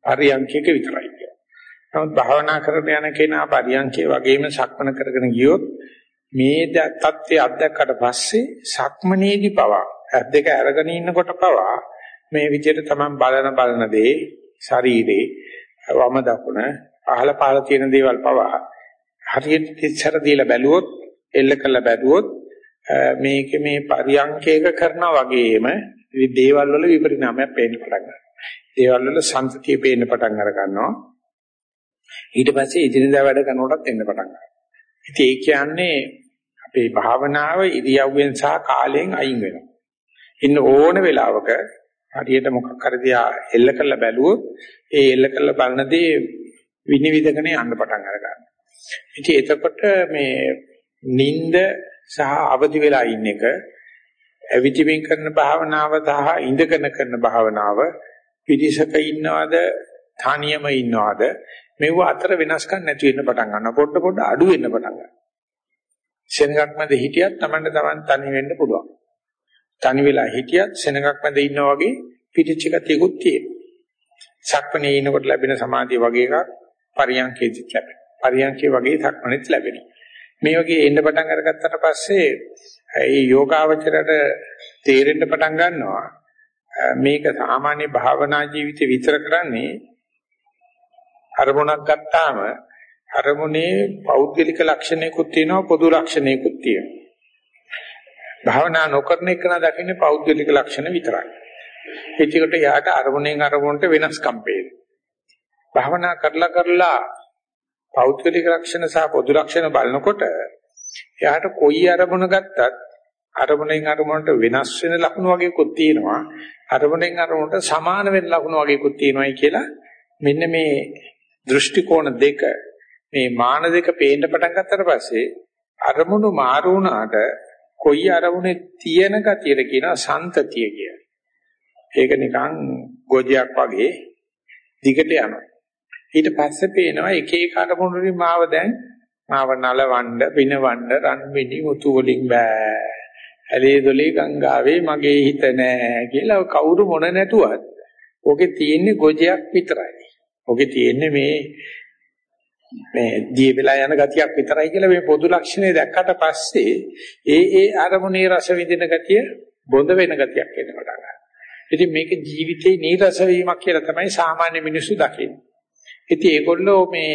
පරියන්කයක විතරයි කියලා. නමුත් භාවනා කරගෙන යන කෙනා පරියන්කේ වගේම සක්මන කරගෙන ගියොත් මේ தත්ත්වය අත්දැක්කට පස්සේ සක්මනේදී පවා ඇත් දෙක අරගෙන ඉන්නකොට පවා මේ විදිහට තමයි බලන බලන දේ ශරීරේ වම දකුණ අහල පහල තියෙන දේවල් පවා හරියට ඉස්සර දීලා බැලුවොත් එල්ල කළ බැලුවොත් මේක මේ පරියංකයක කරනා වගේම දේවල් වල විපරිණාමයක් පේන්න පටන් ගන්නවා. දේවල් වල සංතතිය පේන්න පටන් අර ගන්නවා. ඊට පස්සේ ඉදිරියදා වැඩ කරනකොටත් එන්න පටන් ගන්නවා. ඉතින් ඒ කියන්නේ අපේ භාවනාව ඉරියව්වෙන් සහ කාලයෙන් අයින් වෙනවා. ඉන්න ඕන වෙලාවක හරියට මොකක් හරි දිහා එල්ල කරලා බැලුවොත් ඒ එල්ල කරලා බලන දේ විනිවිදගෙන යන්න පටන් අර ගන්නවා. ඉතින් එතකොට මේ නිନ୍ଦ සහ අවදි වෙලා ඉන්න එක ඇවිදිමින් කරන භාවනාව සහ ඉඳගෙන කරන භාවනාව පිරිසක ඉන්නවද තනියම ඉන්නවද මේව අතර වෙනස්කම් නැති වෙන්න පටන් ගන්නවා. පොඩ පොඩ අඩු වෙන්න පටන් ගන්නවා. සෙනඟක් මැද හිටියත් Tamanne Taman තනි වෙන්න පුළුවන්. තනි වෙලා හිටියත් සෙනඟක් මැද ඉන්නා වගේ පිටිච්ච ගතියකුත් තියෙනවා. සක්මණේ ඉනකොට ලැබෙන සමාධිය වගේ එකක් පරියන්කේදිත් ලැබෙනවා. පරියන්කේ වගේ සක්මණෙත් ලැබෙනවා. මේ වගේ එන්න පටන් අරගත්තට පස්සේ ඒ යෝගාවචරයට තේරෙන්න පටන් ගන්නවා. මේක සාමාන්‍ය භාවනා ජීවිතේ විතර කරන්නේ අරමුණක් ගත්තාම අරමුණේ පෞද්ගලික ලක්ෂණයකුත් තියෙනවා පොදු ලක්ෂණයකුත් තියෙනවා. භාවනා නොකරන එක නා දකින්නේ පෞද්ගලික ලක්ෂණ විතරයි. ඒකට යාට අරමුණෙන් අරමුණට වෙනස්කම් පේනවා. භාවනා කරලා කරලා පෞද්ගලික ලක්ෂණ සහ පොදු ලක්ෂණ බලනකොට එයාට කොයි අරමුණ ගත්තත් අරමුණෙන් අරමුණට වෙනස් වෙන ලක්ෂණ වගේකුත් තියෙනවා අරමුණෙන් අරමුණට සමාන වෙන ලක්ෂණ වගේකුත් තියෙනවායි කියලා මෙන්න මේ දෘෂ්ටි කෝණ දෙක මේ මාන දෙක පේන්න පටන් ගත්තට පස්සේ අරමුණු මාරු වුණාට කොයි අරමුණේ තියෙන ගතියද කියනවා සන්තතිය කිය. ඒක නිකන් ගොජයක් වගේ දිගට යනවා. ඊට පස්සේ පේනවා එක එක අරමුණු වලින් මාව දැන් මාව නලවන්න, පිනවන්න, රන් මිනි මුතු වලින් බෑ. ඇලේ දොලේ ගංගාවේ මගේ හිත නෑ කියලා කවුරු මොන නැතුවත් ඔකේ තියෙන්නේ ගොජයක් විතරයි. ඔකේ තියෙන්නේ මේ මේ දී වෙලා යන ගතියක් විතරයි කියලා මේ පොදු ලක්ෂණය දැක්කට පස්සේ ඒ ඒ අරමුණේ රස විඳින ගතිය බොඳ වෙන ගතියක් එන්න පටන් ගන්නවා. ඉතින් මේක ජීවිතේ නීරස වීමක් කියලා තමයි සාමාන්‍ය මිනිස්සු දකින්නේ. ඉතින් ඒගොල්ලෝ මේ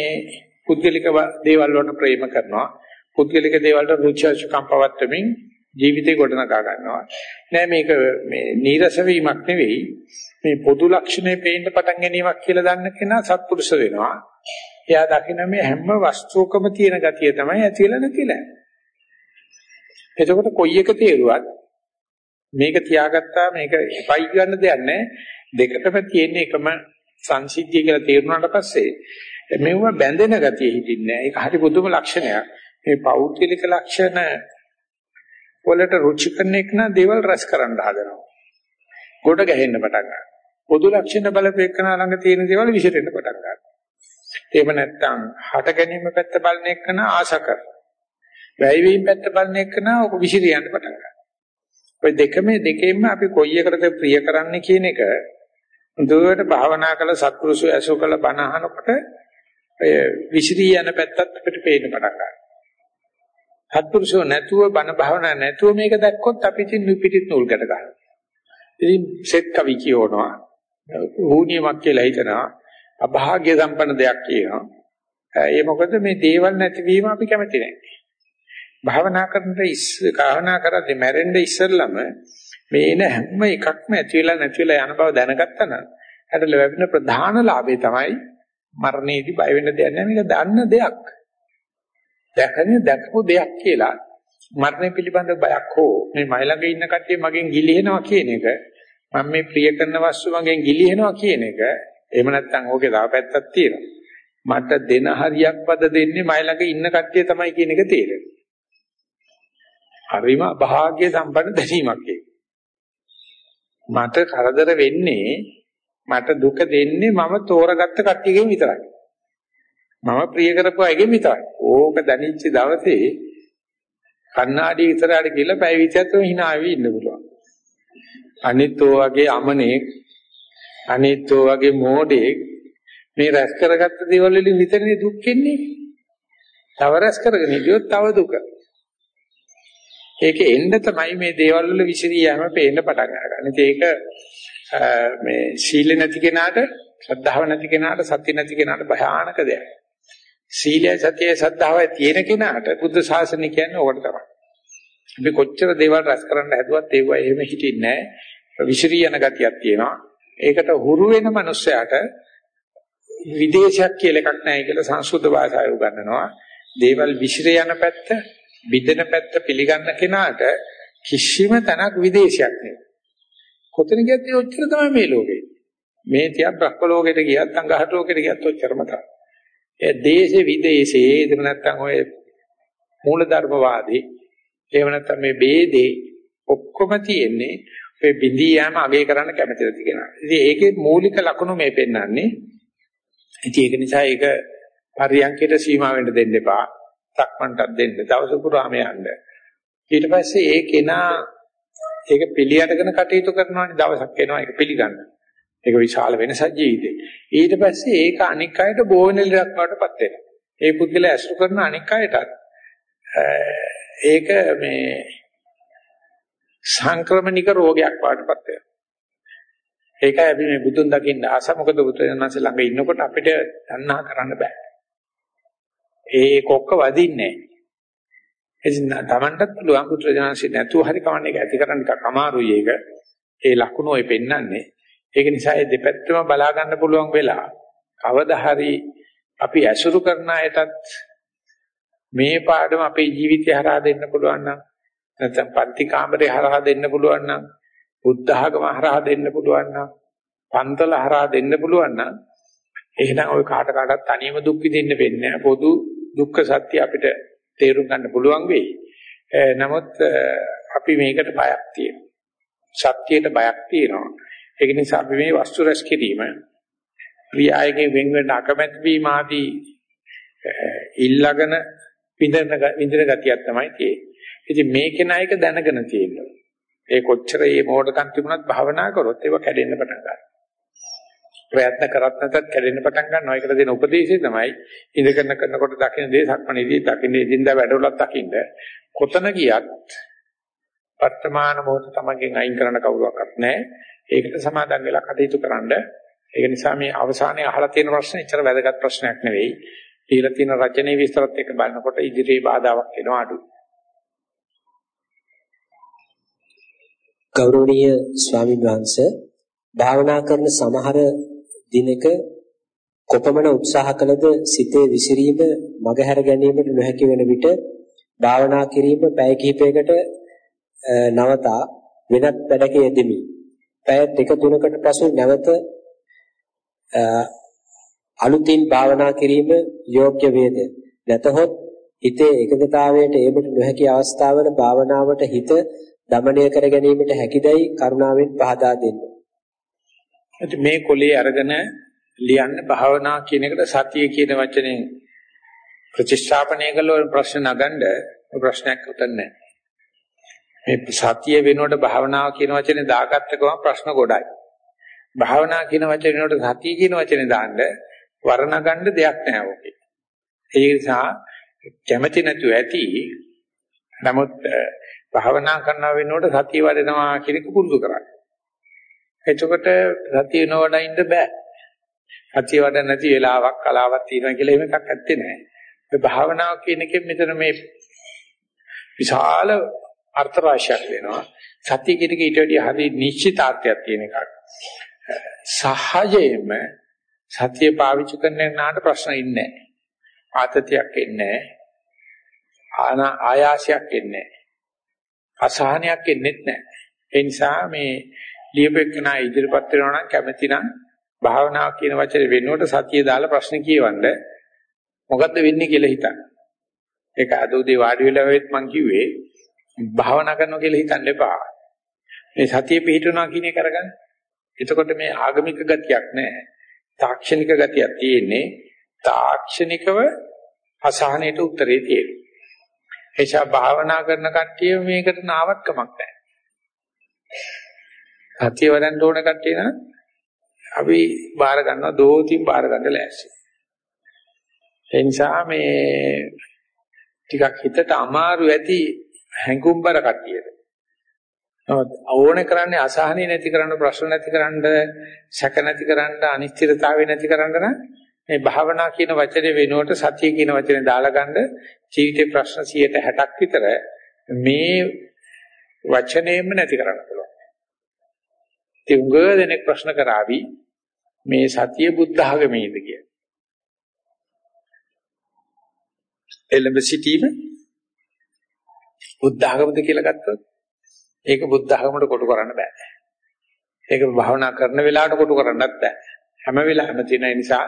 පුද්ගලික දේවල් වලට ප්‍රේම කරනවා. පුද්ගලික දේවල් වලට රුචි අරුචිකම් පවත්වමින් ජීවිතේ ගොඩනගා ගන්නවා. නෑ මේක මේ නීරස වීමක් නෙවෙයි. මේ පොදු ලක්ෂණේ පේන්න පටන් ගැනීමක් කියලා දන්න කෙනා සත්පුරුෂ වෙනවා. එයා දකින්න මේ හැම වස්තුවකම තියෙන ගතිය තමයි ඇතිලා නැතිලා. එතකොට කොයි එක තේරුවත් මේක තියාගත්තා මේක එපයි ගන්න දෙයක් නැහැ. දෙකටම තියෙන එකම සංසිද්ධිය කියලා තේරුණාට පස්සේ මෙව බැඳෙන ගතිය හිටින්නේ නැහැ. ඒක හරි පුදුම ලක්ෂණයක්. මේ පෞද්ගලික ලක්ෂණ වලට රුචි කරන එක නා දේවල් රස කරන්න හදනවා. ගොඩ ගැහෙන්න පටන් ගන්නවා. පොදු ලක්ෂණ බලපෑකන ළඟ තියෙන දේවල් විසිරෙන්න පටන් ගන්නවා. එහෙම නැත්නම් හට ගැනීම පැත්ත බලන එක නා ආශ කරනවා. වැය වීම පැත්ත බලන එක නා ඔක විසිරියන්න පටන් ගන්නවා. ඔය දෙකම දෙකෙන්ම අපි කොයි එකටද ප්‍රිය කරන්නේ කියන එක දුවට භාවනා කළ සත්පුරුෂය ඇසු කළ බණ අහනකොට ඔය විසිරී යන පැත්තත් අපිට පේන්න පටන් ගන්නවා. සත්පුරුෂෝ නැතුව බණ භාවනා නැතුව මේක දැක්කොත් අපි ඉතින් පිටිත් නූල් ගැට ගන්නවා. ඉතින් සෙත් කවි කියවනවා. වුණියමක් කියලා හිතනවා. අභාග්‍ය සම්පන්න දෙයක් කියනවා. ඒ මොකද මේ දේවල් නැතිවීම අපි කැමති නැහැ. භාවනා කරනට ඉස් භාවනා කරද්දී මැරෙන්න ඉස්සෙල්ලම මේන හැම එකක්ම ඇති වෙලා නැති වෙලා යන බව දැනගත්තා නම් හැට ලැබෙන ප්‍රධාන ලාභය තමයි මරණයේදී බය වෙන්න දෙයක් නැහැ මේක දන්න දෙයක්. දැකන්නේ දැකපු දෙයක් කියලා මරණය පිළිබඳ බයක් හෝ මේ මයි ළඟ ඉන්න කට්ටිය මගෙන් ගිලිහෙනවා කියන එක මම මේ ප්‍රිය කරන වස්තු මගෙන් ගිලිහෙනවා කියන එක එහෙම නැත්නම් ඕකේ තව පැත්තක් තියෙනවා මට දෙන හරියක් පද දෙන්නේ මයි ළඟ ඉන්න කට්ටිය තමයි කියන එක තේරෙනවා හරිම භාග්‍ය සම්පන්න දැනීමක් ඒක. මට කරදර වෙන්නේ මට දුක දෙන්නේ මම තෝරගත්ත කට්ටියගෙන් විතරයි. මම ප්‍රිය කරපු අයගෙන් විතරයි. ඕක දැනෙච්ච දවසේ කන්නාඩි ඉස්සරහට ගිහලා පැය 27ම hina වෙවි ඉන්න පුළුවන්. අනිත්ෝ වගේ අමනේ අනිත්ෝ වගේ මෝඩේ මේ රැස් කරගත්ත දේවල් වලින් විතරනේ දුක් වෙන්නේ. තව රැස් කරගෙන ඉදියොත් තව දුක. ඒක එන්න තමයි මේ දේවල් වල විසිරී යෑම පේන්න පටන් අරගන්නේ. ඒක මේ සීල නැති කෙනාට, ශ්‍රද්ධාව නැති කෙනාට, සත්‍ය නැති කෙනාට භයානක දෙයක්. සීලය, සතිය, ශ්‍රද්ධාවයි තියෙන කෙනාට බුද්ධ ශාසනය කියන්නේ ඕකට තමයි. අපි කොච්චර දේවල් රැස් කරන්න හැදුවත් ඒව එහෙම හිටින්නේ නැහැ. විසිරී යන ගතියක් තියෙනවා. ඒකට හුරු වෙන මනුස්සයාට විදේශයක් කියලා එකක් නැහැ කියලා සංස්කෘත භාෂාව උගන්වනවා. දේවල් විසිර යන පැත්ත බින්දෙන පැත්ත පිළිගන්න කෙනාට කිසිම තැනක් විදේශයක් නෙවෙයි. කොතන ගියත් ඔච්චර තමයි මේ ලෝකේ. මේ තියක් බ්‍රහ්ම ලෝකෙට ගියත් අංගහට ලෝකෙට ගියත් ඔච්චරම තමයි. ඒ දේශේ විදේශේ එහෙම නැත්නම් ඔය මූලධර්මවාදී එහෙම නැත්නම් මේ ભેදේ ඔක්කොම තියෙන්නේ ඔය බිඳී යෑම අගය කරන්න කැමති නැති කෙනා. ඉතින් ඒකේ මූලික ලක්ෂණ මේ පෙන්වන්නේ. ඉතින් ඒක නිසා ඒක පරියන්කයට සීමා වෙන්න දෙන්න එපා. සක්මන්ටත් දෙන්න දවස පුරාම යන්න. ඊට පස්සේ ඒ කෙනා ඒක පිළියටගෙන කටයුතු කරනවානේ දවසක් එනවා ඒක පිළිගන්න. ඒක විශාල වෙනසක් ජීවිතේ. ඊට පස්සේ ඒක අනික් අයට බෝවෙන ලෙඩක් වඩටපත් වෙනවා. ඒ පුද්ගලයා ඇසුරු කරන අනික් අයටත් ඒක මේ සංක්‍රමණික රෝගයක් වඩටපත් වෙනවා. ඒකයි අපි මේ බුදුන් දකින්න ආස මොකද බුදුරජාණන්සේ ළඟ ඉන්නකොට අපිට තණ්හා කරන්න බෑ. ඒ කොක්ක වදින්නේ නැහැ. තමන්ටත් පුළුවන් පුත්‍රජානසී නැතුව හරි කවන්න එක ඇති කරන්න ටිකක් අමාරුයි ඒක. ඒ ලකුණු ඔය පෙන්වන්නේ. ඒක නිසා මේ දෙපැත්තම බලා ගන්න පුළුවන් වෙලා කවදා හරි අපි ඇසුරු කරන අයටත් මේ පාඩම අපේ ජීවිතය හරහා දෙන්න පුළුවන් නම් නැත්නම් පන්ති කාමරේ හරහා දෙන්න පුළුවන් නම් බුද්ධ ආගම හරහා දෙන්න පුළුවන් නම් පන්තල හරහා දෙන්න පුළුවන් නම් එහෙනම් ওই කාට කාටත් තනියම දුක් විඳින්න වෙන්නේ නැහැ. පොදු දුක්ඛ සත්‍ය අපිට තේරුම් ගන්න පුළුවන් වෙයි. නමුත් අපි මේකට බයක් තියෙනවා. සත්‍යයට බයක් තියෙනවා. ඒක නිසා අපි මේ වස්තු රැස් කිරීම ප්‍රියයගේ වෙන් වෙන අකමැති වීම ආදී ඉල්ලගෙන විඳින විඳින ගතියක් තමයි තියෙන්නේ. ඉතින් මේකේ නායක දැනගෙන තියෙනවා. ඒ කොච්චර මේ මොඩකම් තිබුණත් භාවනා කරොත් ඒක කැඩෙන්න පටන් ගන්නවා. ප්‍රයත්න කරත් නැතත් කැඩෙන්න පටන් ගන්නවා. ඒකට දෙන උපදේශය තමයි ඉඳගෙන කරනකොට දකින්න දේ සක්මණේදී දකින්න ඉදින්දා වැඩවලත් දකින්න. කොතන ගියත් වර්තමාන මොහොත තමගෙන් අයින් කරන්න කවුරක්වත් නැහැ. ඒකට සමාදන් වෙලා කටයුතු කරන්න. ඒක නිසා මේ අවසානයේ අහලා තියෙන ප්‍රශ්න එච්චර වැදගත් ප්‍රශ්නයක් නෙවෙයි. ඊළඟ තියෙන රචනයේ විස්තරත් එක්ක බලනකොට ඉදිරියේ බාධාවක් වෙනවා අඩුයි. ගෞරවනීය ස්වාමීන් වහන්සේ භාවනා කරන සමහර දිනක කොපමණ උත්සාහ කළද සිතේ විසිරීම මගහැර ගැනීමට නොහැකි වෙන විට භාවනා කිරීම පැය කිහිපයකට නවතා වෙනත් වැඩක යෙදෙමි. පැය දෙක තුනකට පසු නැවත අලුතින් භාවනා කිරීම යෝග්‍ය වේද? නැතහොත් හිතේ එකඟතාවයට ඒමට නොහැකි අවස්ථාවල භාවනාවට හිත দමණය කර ගැනීමට හැකිදයි කරුණාවෙන් පහදා දෙන්න. මේ කොලේ අරගෙන ලියන්න භාවනා කියන එකට සතිය කියන වචනේ ප්‍රතිස්ථාපනය කළොත් ප්‍රශ්න නගන්න ප්‍රශ්නයක් උතන්නේ මේ සතිය වෙනුවට භාවනාව කියන වචනේ දාගත්ත ගමන් ප්‍රශ්න ගොඩයි. භාවනා කියන වචනේ වෙනුවට සතිය කියන වචනේ දාන්න වර්ණගන්න දෙයක් නැහැ ඔකේ. ඒ නිසා කැමැති නැතු ඇති. නමුත් භාවනා කරනව වෙනකොට සතිය වඩනවා කියන එක පුරුදු කරන්න. එතකොට සතිය නොවඩ ඉන්න බෑ. සතිය වඩ නැති වෙලාවක් කලාවක් තියෙනවා කියලා එහෙම එකක් ඇත්තේ නැහැ. මේ භාවනාව කියන එකෙන් මෙතන මේ විශාල අර්ථ රාශියක් වෙනවා. සතිය කියන එක ඊට වඩා හරි නිශ්චිතාර්ථයක් තියෙන එකක්. සහජයෙන්ම සතිය පාවිච්චි කරන නාට ප්‍රශ්න ඉන්නේ නැහැ. ආතතියක් එන්නේ නැහැ. ආයාසයක් එන්නේ නැහැ. අසහනයක් එන්නේත් නැහැ. ඒ නිසා මේ ලියපෙකනා ඉදිරිපත් වෙනවා නම් කැමැති නම් භාවනාව කියන වචනේ වෙනුවට සතිය දාලා ප්‍රශ්න කියවන්න මොකද්ද වෙන්නේ කියලා හිතන්න. ඒක අද උදේ වාඩි වෙලා වෙත් මං කිව්වේ භාවනා කරනවා කියලා හිතන්න එපා. මේ සතිය පිහිටනවා කියන එක කරගන්න. එතකොට මේ ආගමික ගතියක් නැහැ. තාක්ෂණික ගතියක් තියෙන්නේ. තාක්ෂණිකව අසහනයට උත්තරේ තියෙනවා. එيشා භාවනා කරන කට්ටිය මේකට නාවත් කමක් නැහැ. සතිය වඩන්න ඕන කට්ටිය නම් අපි බාර ගන්නවා දෝතින් බාර ගන්න ලෑස්ති. ඒ නිසා මේ ටිකක් හිතට අමාරු ඇති හැඟුම්බර කට්ටියට. නමුත් ඕනේ කරන්නේ අසහනෙ නැති කරන්න ප්‍රශ්න නැති කරන්න සැක නැති කරන්න අනිශ්චිතතාවය නැති කරන්න නම් මේ භාවනා කියන වචනේ වෙනුවට සතිය කියන වචනේ දාලා ගන්න ජීවිතේ ප්‍රශ්න 60ක් විතර මේ වචනේම නැති කරන්න පුළුවන්. ඒ උග දෙනෙක් ප්‍රශ්න කරાવી මේ සතිය බුද්ධ ආගමේද කිය. එළඹ සිටීම බුද්ධ ආගමද කියලා ගත්තොත් ඒක බුද්ධ ආගමකට කොටු කරන්න බෑ. ඒක භාවනා කරන වෙලාවට කොටු කරන්නත් බෑ. හැම වෙලාවෙම තියෙන නිසා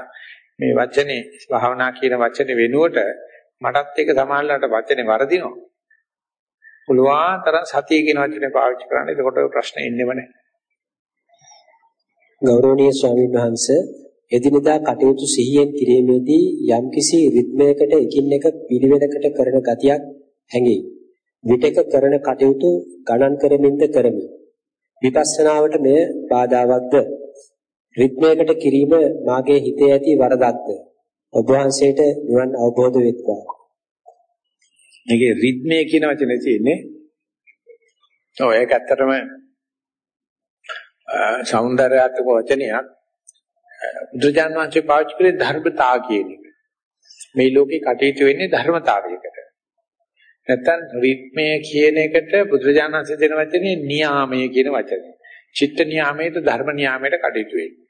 මේ වචනේ භාවනා කියන වචනේ වෙනුවට මටත් ඒක සමානලට වචනේ වරදිනවා. පුළුවන් තරම් සතිය කියන වචනේ පාවිච්චි කරන්න. එතකොට ප්‍රශ්න එන්නේම නැහැ. ගෞරවනීය ස්වාමීන් වහන්සේ එදිනදා කටයුතු සිහියෙන් කිරීමේදී යම්කිසි රිද්මයකට එකින් එක පිළිවෙලකට කරන ගතියක් හැඟේ. විටක කරන කටයුතු ගණන් කරමින්ද කරමි. විපස්සනාවට මෙය බාධාවත්ද? රිද්මයකට කිරීම මාගේ හිතේ ඇති වරදක්ද? ඔබ වහන්සේට නිවන් අවබෝධ වෙත්වා. මේකේ රිද්මය කියන වචනේ තියෙන්නේ. ඔව් ඒක ඇත්තටම సౌందర్యාත්මක වචනයක්. බුදුජාන් වහන්සේ පාවිච්චි කරේ ධර්මතා කියන එක. මේ ලෝකේ කටයුතු වෙන්නේ ධර්මතාවයකට. නැත්තම් රිද්මය කියන එකට බුදුජානක දෙන වචනේ නියාමය කියන වචනේ. චිත්ත නියාමයට ධර්ම නියාමයට කටයුතු වෙන්නේ.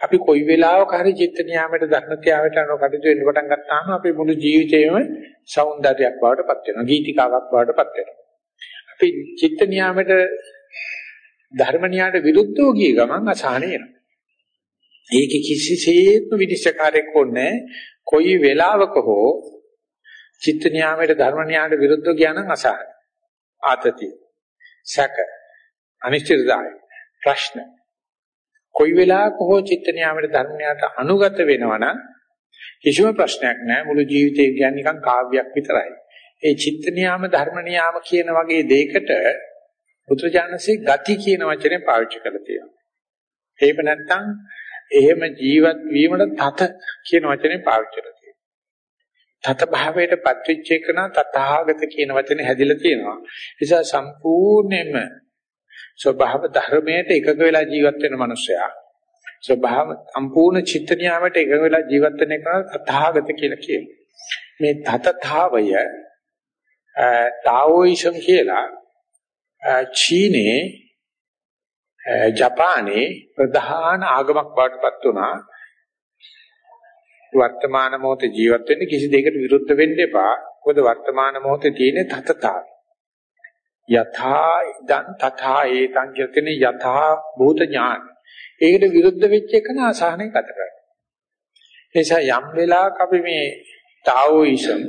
අපි කොයි වෙලාවක හරි චිත්ත නියාමයට ධර්ම ත්‍යාවයට අනුව කටයුතු වෙන්න පටන් ගත්තාම අපේ මුළු ජීවිතේම సౌందర్యයක් බවට පත් වෙනවා ගීතිකාවක් බවට පත් වෙනවා. අපි චිත්ත නියාමයට ධර්ම නියාමයට විරුද්ධව ගිය ගමන් අසහන එනවා. ඒක කිසිසේත්ම විනිශ්චයකාරයක් ඕනේ කොයි වෙලාවක හෝ චිත්ත නියාමයට ධර්ම නියාමයට විරුද්ධව ගියා නම් අසහන ආතතිය සැක අනිශ්චිතතාවය ප්‍රශ්න. කොයි වෙලාවක හෝ චිත්ත න්‍යාමයට ධර්ම න්‍යායට අනුගත වෙනවා නම් කිසිම ප්‍රශ්නයක් නැහැ මුළු ජීවිතේ කියන්නේ නිකන් කාව්‍යයක් විතරයි. ඒ චිත්ත නියාම ධර්ම නියාම කියන වගේ දෙයකට බුදුජානසී ගති කියන වචනේ පාවිච්චි කරලා තියෙනවා. එහෙම නැත්නම් එහෙම ජීවත් වීමට තත කියන වචනේ පාවිච්චි කරලා තියෙනවා. තත භාවයට පත්‍විච්ච එකන තථාගත කියන වචනේ හැදිලා තියෙනවා. ඒ නිසා සම්පූර්ණයෙන්ම ස්වභාව ධර්මයට එකග වෙලා ජීවත් වෙන මනුස්සයා ස්වභාව සම්පූර්ණ චිත්ත නියාමයට එකග වෙලා ජීවත් වෙන එක තථාගත කියලා කියනවා. මේ තතතාවය තාවෝයිසම් කියලා චීනේ ජපානයේ ප්‍රධාන ආගමක් බවටපත් වුණා. වර්තමාන මොහොතේ ජීවත් වෙන්න කිසි දෙයකට විරුද්ධ වෙන්න එපා. මොකද වර්තමාන මොහොතේ තියෙන තතතාවය. යථා ඉදං තථා ඒතං කියන යථා භූත ඥාන. ඒකට විරුද්ධ වෙච්ච එක නාසහනේ ගත කරන්නේ. එනිසා යම් වෙලාවක අපි මේ තාවෝයිසම්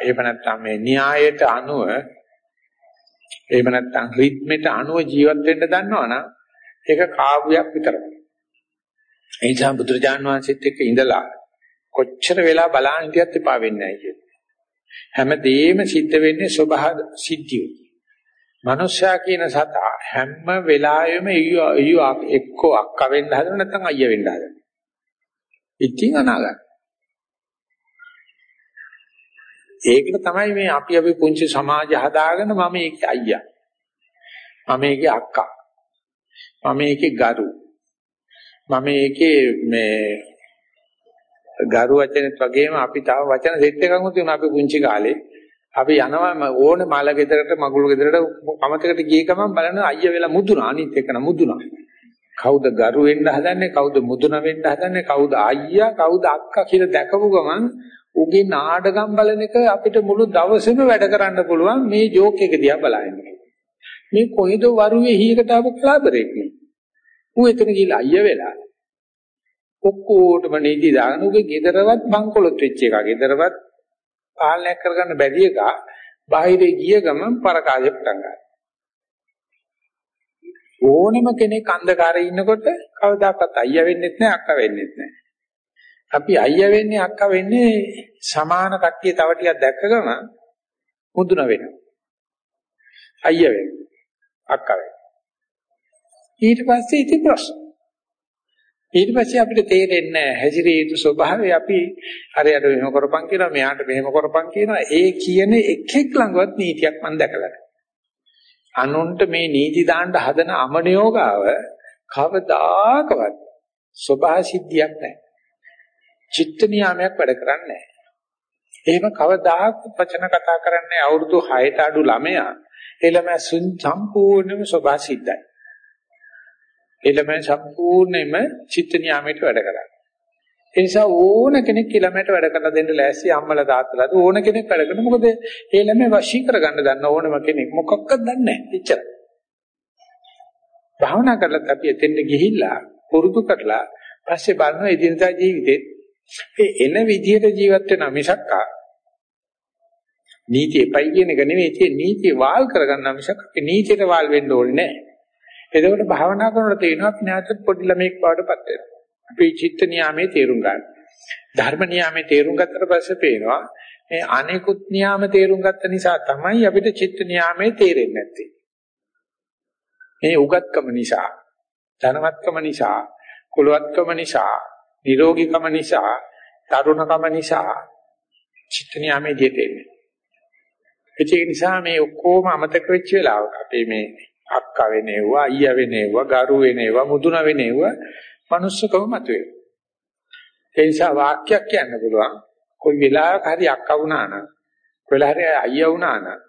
එහෙම නැත්නම් මේ න්‍යායයට අනුව එහෙම නැත්නම් රිද්මෙට අනුව ජීවත් වෙන්න දන්නවනම් ඒක කාව්‍යයක් විතරයි. ඒ නිසා බුදුරජාන් වහන්සේත් එක්ක ඉඳලා කොච්චර වෙලා බලන් හිටියත් එපා වෙන්නේ නැහැ කියන්නේ. හැමදේම සිද්ධ වෙන්නේ ස්වභාව සිද්ධිය. මනුෂ්‍යයා කියන සතා හැම වෙලාවෙම එක්කෝ අක්ක වෙන්න හදන නැත්නම් අයියා වෙන්න හදන. ඉතින් අනාගත. ඒකට තමයි මේ අපි අපි පුංචි සමාජ හදාගෙන මම ඒකේ අයියා. මම ඒකේ අක්කා. මම ඒකේ ගරු. මම ඒකේ මේ ගරු වචනෙත් වගේම අපි තව වචන සෙට් එකක් තියෙනවා අපි පුංචි කාලේ. අපි යනවා ඕනේ මල ගෙදරට මගුල් ගෙදරට කමතකට ගිය ගමන් බලන අයියා වෙලා මුදුනා අනිත් එක න මුදුනා. කවුද ගරු වෙන්න හදන්නේ කවුද මුදුන වෙන්න හදන්නේ කවුද අයියා කවුද අක්කා කියලා දැකපු ගමන් උගේ නාඩගම් බලන එක අපිට මුළු දවසෙම වැඩ කරන්න පුළුවන් මේ ජෝක් එක දිහා බලන්න. මේ කොහෙද වරුවේ හීකට ආපු කලාබරේක් නේ. ඌ එතන ගිහලා අයිය වෙලා. ඔක්කොටම නීති දාගෙන උගේ ගෙදරවත් බංකොලොත් වෙච්ච එක. ගෙදරවත් පාලනය කරගන්න බැරි එක. බාහිරේ ගිය ගමන් පරකාලෙ පටන් ගන්නවා. ඕනම කෙනෙක් අන්ධකාරයේ ඉන්නකොට කවදාකවත් අයියා වෙන්නෙත් නැහැ අක්කා වෙන්නෙත් නැහැ. අපි අයියා වෙන්නේ අක්කා වෙන්නේ සමාන කට්ටිය තව ටිකක් දැක්කම මුදුන වෙනවා. අයියා වෙන්නේ අක්කා වෙන්නේ. ඊට පස්සේ ඉති ප්‍රශ්න. ඊට පස්සේ අපිට තේරෙන්නේ හැසිරිය යුතු ස්වභාවය අපි හරියට මෙහෙම කරපන් කියනවා මෙයාට මෙහෙම කරපන් කියනවා ඒ කියන එකෙක් ළඟවත් නීතියක් මම දැකලා නැහැ. අනුන්ට මේ නීති දාන්න හදන අමනියෝගාව කවදාකවත් ස්වභාව සිද්ධියක් නැහැ. චිත්ත නියාමයක් වැඩ කරන්නේ නැහැ. එහෙම කවදාහක් වචන කතා කරන්නේ අවුරුදු 6ට අඩු ළමයා එළම සම්පූර්ණයෙන්ම සබා සිද්ධයි. එළම සම්පූර්ණයෙන්ම චිත්ත නියාමයට වැඩ කරන්නේ. ඒ නිසා ඕන කෙනෙක් ළමයට වැඩ කරලා දෙන්න ලෑස්ති අම්මලා තාත්තලාද ඕන කෙනෙක් වැඩ කරන මොකද ඒ ළමයි වශී කරගන්න දන්න ඕනම කෙනෙක් මොකක්වත් දන්නේ නැහැ. එච්චරයි. භාවනා කරලා අපි එතෙන්ට ගිහිල්ලා පුරුදු කරලා පස්සේ බලන එදිනදා ජීවිතේ ඒ එන විදිහට ජීවත් වෙන මිසක්කා නීතිය එපයි කියන එක නෙවෙයි තියෙන්නේ නීතිය වාල් කරගන්න මිසක් අපි නීතියට වාල් වෙන්න ඕනේ නැහැ. එතකොට භාවනා කරනකොට තේරෙනවා අපි නැවතත් පොඩි ළමෙක් බවටපත් වෙනවා. අපි චිත්ත නියාමයේ තේරුම් ගන්න. ධර්ම නියාමයේ තේරුම් ගත්තට පස්සේ පේනවා මේ අනෙකුත් නියාම තේරුම් ගත්ත නිසා තමයි අපිට චිත්ත නියාමයේ තේරෙන්නේ නැත්තේ. මේ උගත්කම නිසා, ධනවත්කම නිසා, කුලවත්කම නිසා නිරෝගීකම නිසා, තරුණකම නිසා චිත්ත නියාමයේ දෙතෙන්නේ. ඒක නිසා මේ ඔක්කොම අමතක වෙච්ච වෙලාවක අපේ මේ අක්කා වෙනේවා, අයියා වෙනේවා, ගරු වෙනේවා, මුදුන වෙනේවා මනුස්සකම මතුවේ. ඒ නිසා වාක්‍යයක් කියන්න පුළුවන්. කොයි වෙලාවක හරි අක්කා වුණා නම්, කොයිලා හරි අයියා වුණා නම්,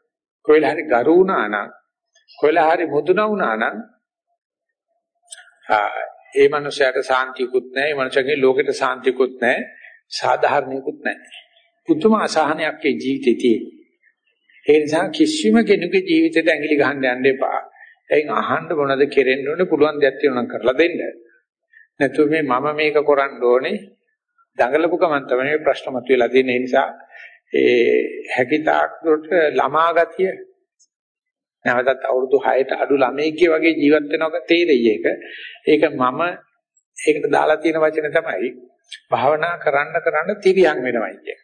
කොයිලා හරි ගරු වුණා නම්, කොයිලා හරි මුදුන වුණා නම් ඒ මනුස්සයාට සාන්තියකුත් නැහැ. ඒ මනුස්සයාගේ ලෝකෙට සාන්තියකුත් නැහැ. සාධාරණියකුත් නැහැ. පුදුම අසහනයක් ඒ ජීවිතේ තියෙන්නේ. ඒ නිසා කිසිම කෙනෙකුගේ ජීවිතේට ඇඟිලි ගහන්න යන්න එපා. එයින් අහන්න මොනවද කෙරෙන්න ඕනේ පුළුවන් දෙයක් තියෙනවා නම් කරලා දෙන්න. නැත්නම් මේ මම මේක කරන්න ඕනේ දඟලපු ගමන් තමයි ප්‍රශ්න මතුවලා තියෙන නිසා ඒ හැකිතාක් දුරට ළමා ගතිය නැවතත් අවුරුදු 6ට අඩු ළමයෙක්ගේ වගේ ජීවත් වෙනවක තේරෙයි ඒක. ඒක මම ඒකට දාලා තියෙන වචන තමයි භාවනා කරන්න කරන්න තිරියන් වෙනවයි කියන්නේ.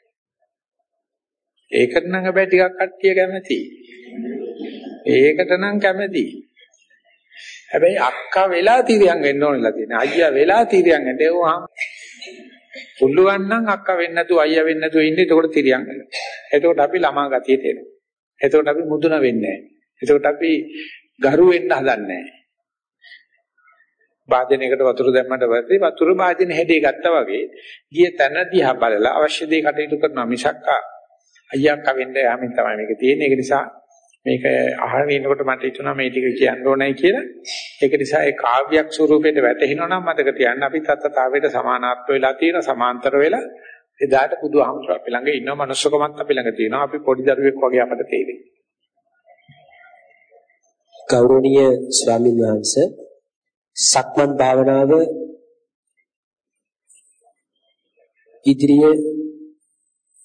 ඒකට නම් හැබැයි ටිකක් කට්ටිය කැමති. ඒකට නම් කැමති. හැබැයි අක්කා වෙලා තිරියන් වෙන්න ඕනෙලා තියෙන. අයියා වෙලා තිරියන් වෙන්න ඒවා පුළුවන් නම් අක්කා වෙන්න නැතුව අයියා වෙන්න නැතුව ඉන්නේ එතකොට තිරියන් වෙනවා. එතකොට අපි ළමා ගතියට එනවා. එතකොට අපි මුදුන වෙන්නේ නැහැ. එතකොට අපි ගරු වෙන්න හදන්නේ නැහැ. වාදනයකට වතුර දැම්මට පස්සේ වතුර වාදනේ හැඩේ ගත්තා වගේ ගිය තැන දිහා බලලා අවශ්‍ය දේ කටයුතු කරනවා මිසක් අයියා කවෙන්න යාමින් තමයි මේක තියෙන්නේ. ඒක නිසා මේක අහගෙන ඉන්නකොට මට හිතුණා මේ ටික කියන්න ඕනයි කියලා. ඒක නිසා ඒ කාව්‍යයක් ස්වරූපයට වැටෙනවා නම් මතක තියාගන්න අපි තත්තාවයට සමානාත්ම වෙලා තියෙන සමාන්තර වෙලා එදාට බුදුහාමුදුරුවෝ අපි ළඟ ඉන්න මනුස්සකමත් අපි ළඟ තියෙනවා. අපි පොඩි දරුවෙක් වගේ අපට තේරෙන්නේ. ගෞරවනීය ස්වාමීන් වහන්සේ සක්මන් භාවනාව ඉදිරිය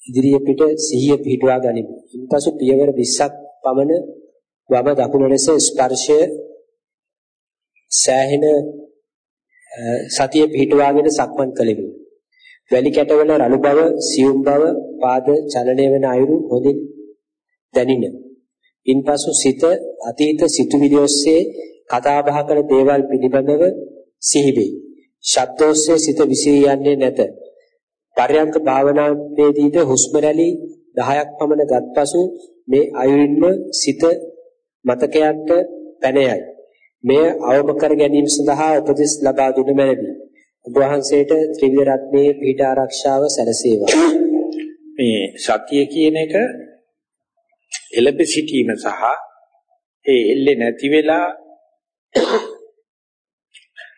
ඉදිරිය පිට සිහිය පිහිටුවා ගනිමු. ඉන්පසු පියවර 20ක් පමණ වම දකුණ ලෙස ස්පර්ශය සෑහෙන සතිය පිහිටුවාගෙන සක්මන් කළෙමු. වැලි කැටවල රළු බව, සියුම් බව, පාද චලනය වෙන අයුරු හොඳින් දැනින. ඉන්පසු සිත අතීත සිතුවිලි ඔස්සේ කතා බහ කළ දේවල් පිළිබඳව සිහි වේ. ශබ්දෝස්සේ සිත විසිරී යන්නේ නැත. පරයන්ක භාවනාවේදීද හුස්ම රැලි 10ක් පමණ ගත්පසු මේ අයුරින්ම සිත මතකයන්ට පැන යයි. මෙය අවම කර ගැනීම සඳහා උපදෙස් ලබා දුන මැනවි. ඔබ වහන්සේට ත්‍රිවිධ රත්නයේ පිහිට ආරක්ෂාව සැලසේවා. මේ සතිය කියන එක එළඹ සිටීම සහ ඒ එල්ලේ නැති වෙලා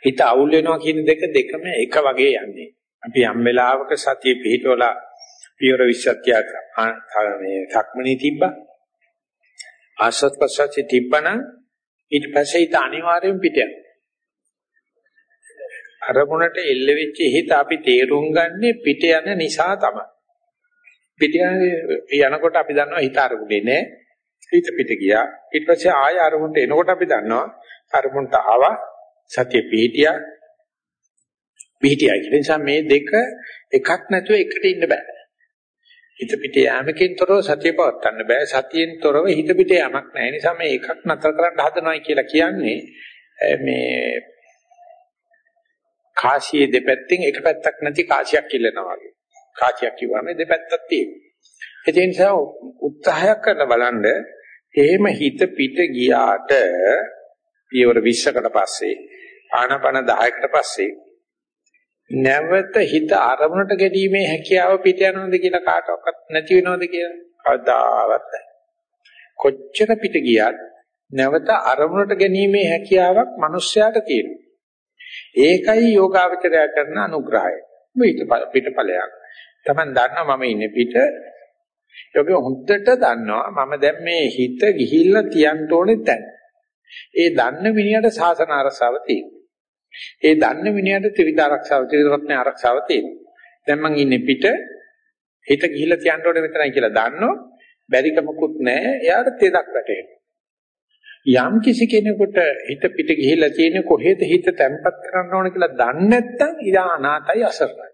හිත අවුල් වෙනවා කියන දෙක දෙකම එක වගේ යන්නේ. අපි යම් වෙලාවක සතිය පිහිටවලා පියවර 20ක් මේ සක්මණේ තිබ්බා. ආසත් පස්සත් තිබ්බනම් ඊට පස්සේ හිත අනිවාර්යෙන් පිට යනවා. අරමුණට එල්ල වෙච්ච හිත අපි තේරුම් ගන්නේ පිට යන නිසා තමයි. පිට යනකොට අපි දන්නවා හිත අරමුණේ නෑ. හිත පිට ගියා. ඊට පස්සේ ආය අරමුණට එනකොට අපි දන්නවා අරමුණට ආවා සතිය පිහිටියා පිහිටියා. ඒ නිසා මේ දෙක එකක් නැතුව එකට ඉන්න බෑ. හිත පිට යෑමකින් තොරව සතිය පවත්වන්න බෑ. සතියෙන් තොරව හිත පිට යෑමක් නැහැ. නිසා මේ එකක් නතර කරන්න හදනවයි කියලා කියන්නේ මේ කාසියේ දෙපැත්තෙන් එක පැත්තක් නැති කාසියක් ඉල්ලනවා වගේ. කාසියක් කිව්වම දෙපැත්තක් තියෙනවා. ඒ නිසා උත්සාහයක් කරලා බලන්න එහෙම හිත පිට ගියාට පියවර 20කට පස්සේ ආනපන 10කට පස්සේ නැවත හිත අරමුණට ගැනීමේ හැකියාව පිට යනවද කියලා කාටවත් නැති වෙනවද කියලා කවදාවත් කොච්චර පිට ගියත් නැවත අරමුණට ගැනීමේ හැකියාවක් මිනිස්යාට තියෙනවා. ඒකයි යෝගාවචරය කරන අනුග්‍රහය. මේක පිටපලයක්. Taman දන්නවා මම ඉන්නේ පිට. යෝග හොඳට දන්නවා මම දැන් මේ හිත ගිහිල්ලා තියන්න ඕනේ තැන. ඒ දන්න මිනිහට සාසන ආරසාව තියෙනවා. ඒ දන්න මිනිහට ත්‍රිවිධ ආරක්ෂාව ත්‍රිවිධ ආරක්ෂාව තියෙනවා. දැන් මං ඉන්නේ පිට හිත ගිහිල්ලා තියන්න ඕනේ මෙතනයි කියලා දන්නෝ බැරිකමකුත් නැහැ. එයාට තෙදක් වැටෙනවා. යම් කිසි කෙනෙකුට හිත පිට ගිහිල්ලා තියෙන කොහෙද හිත තැම්පත් කරන්න ඕන කියලා දන්නේ නැත්නම් ඉදා අනාතයි අසරණයි.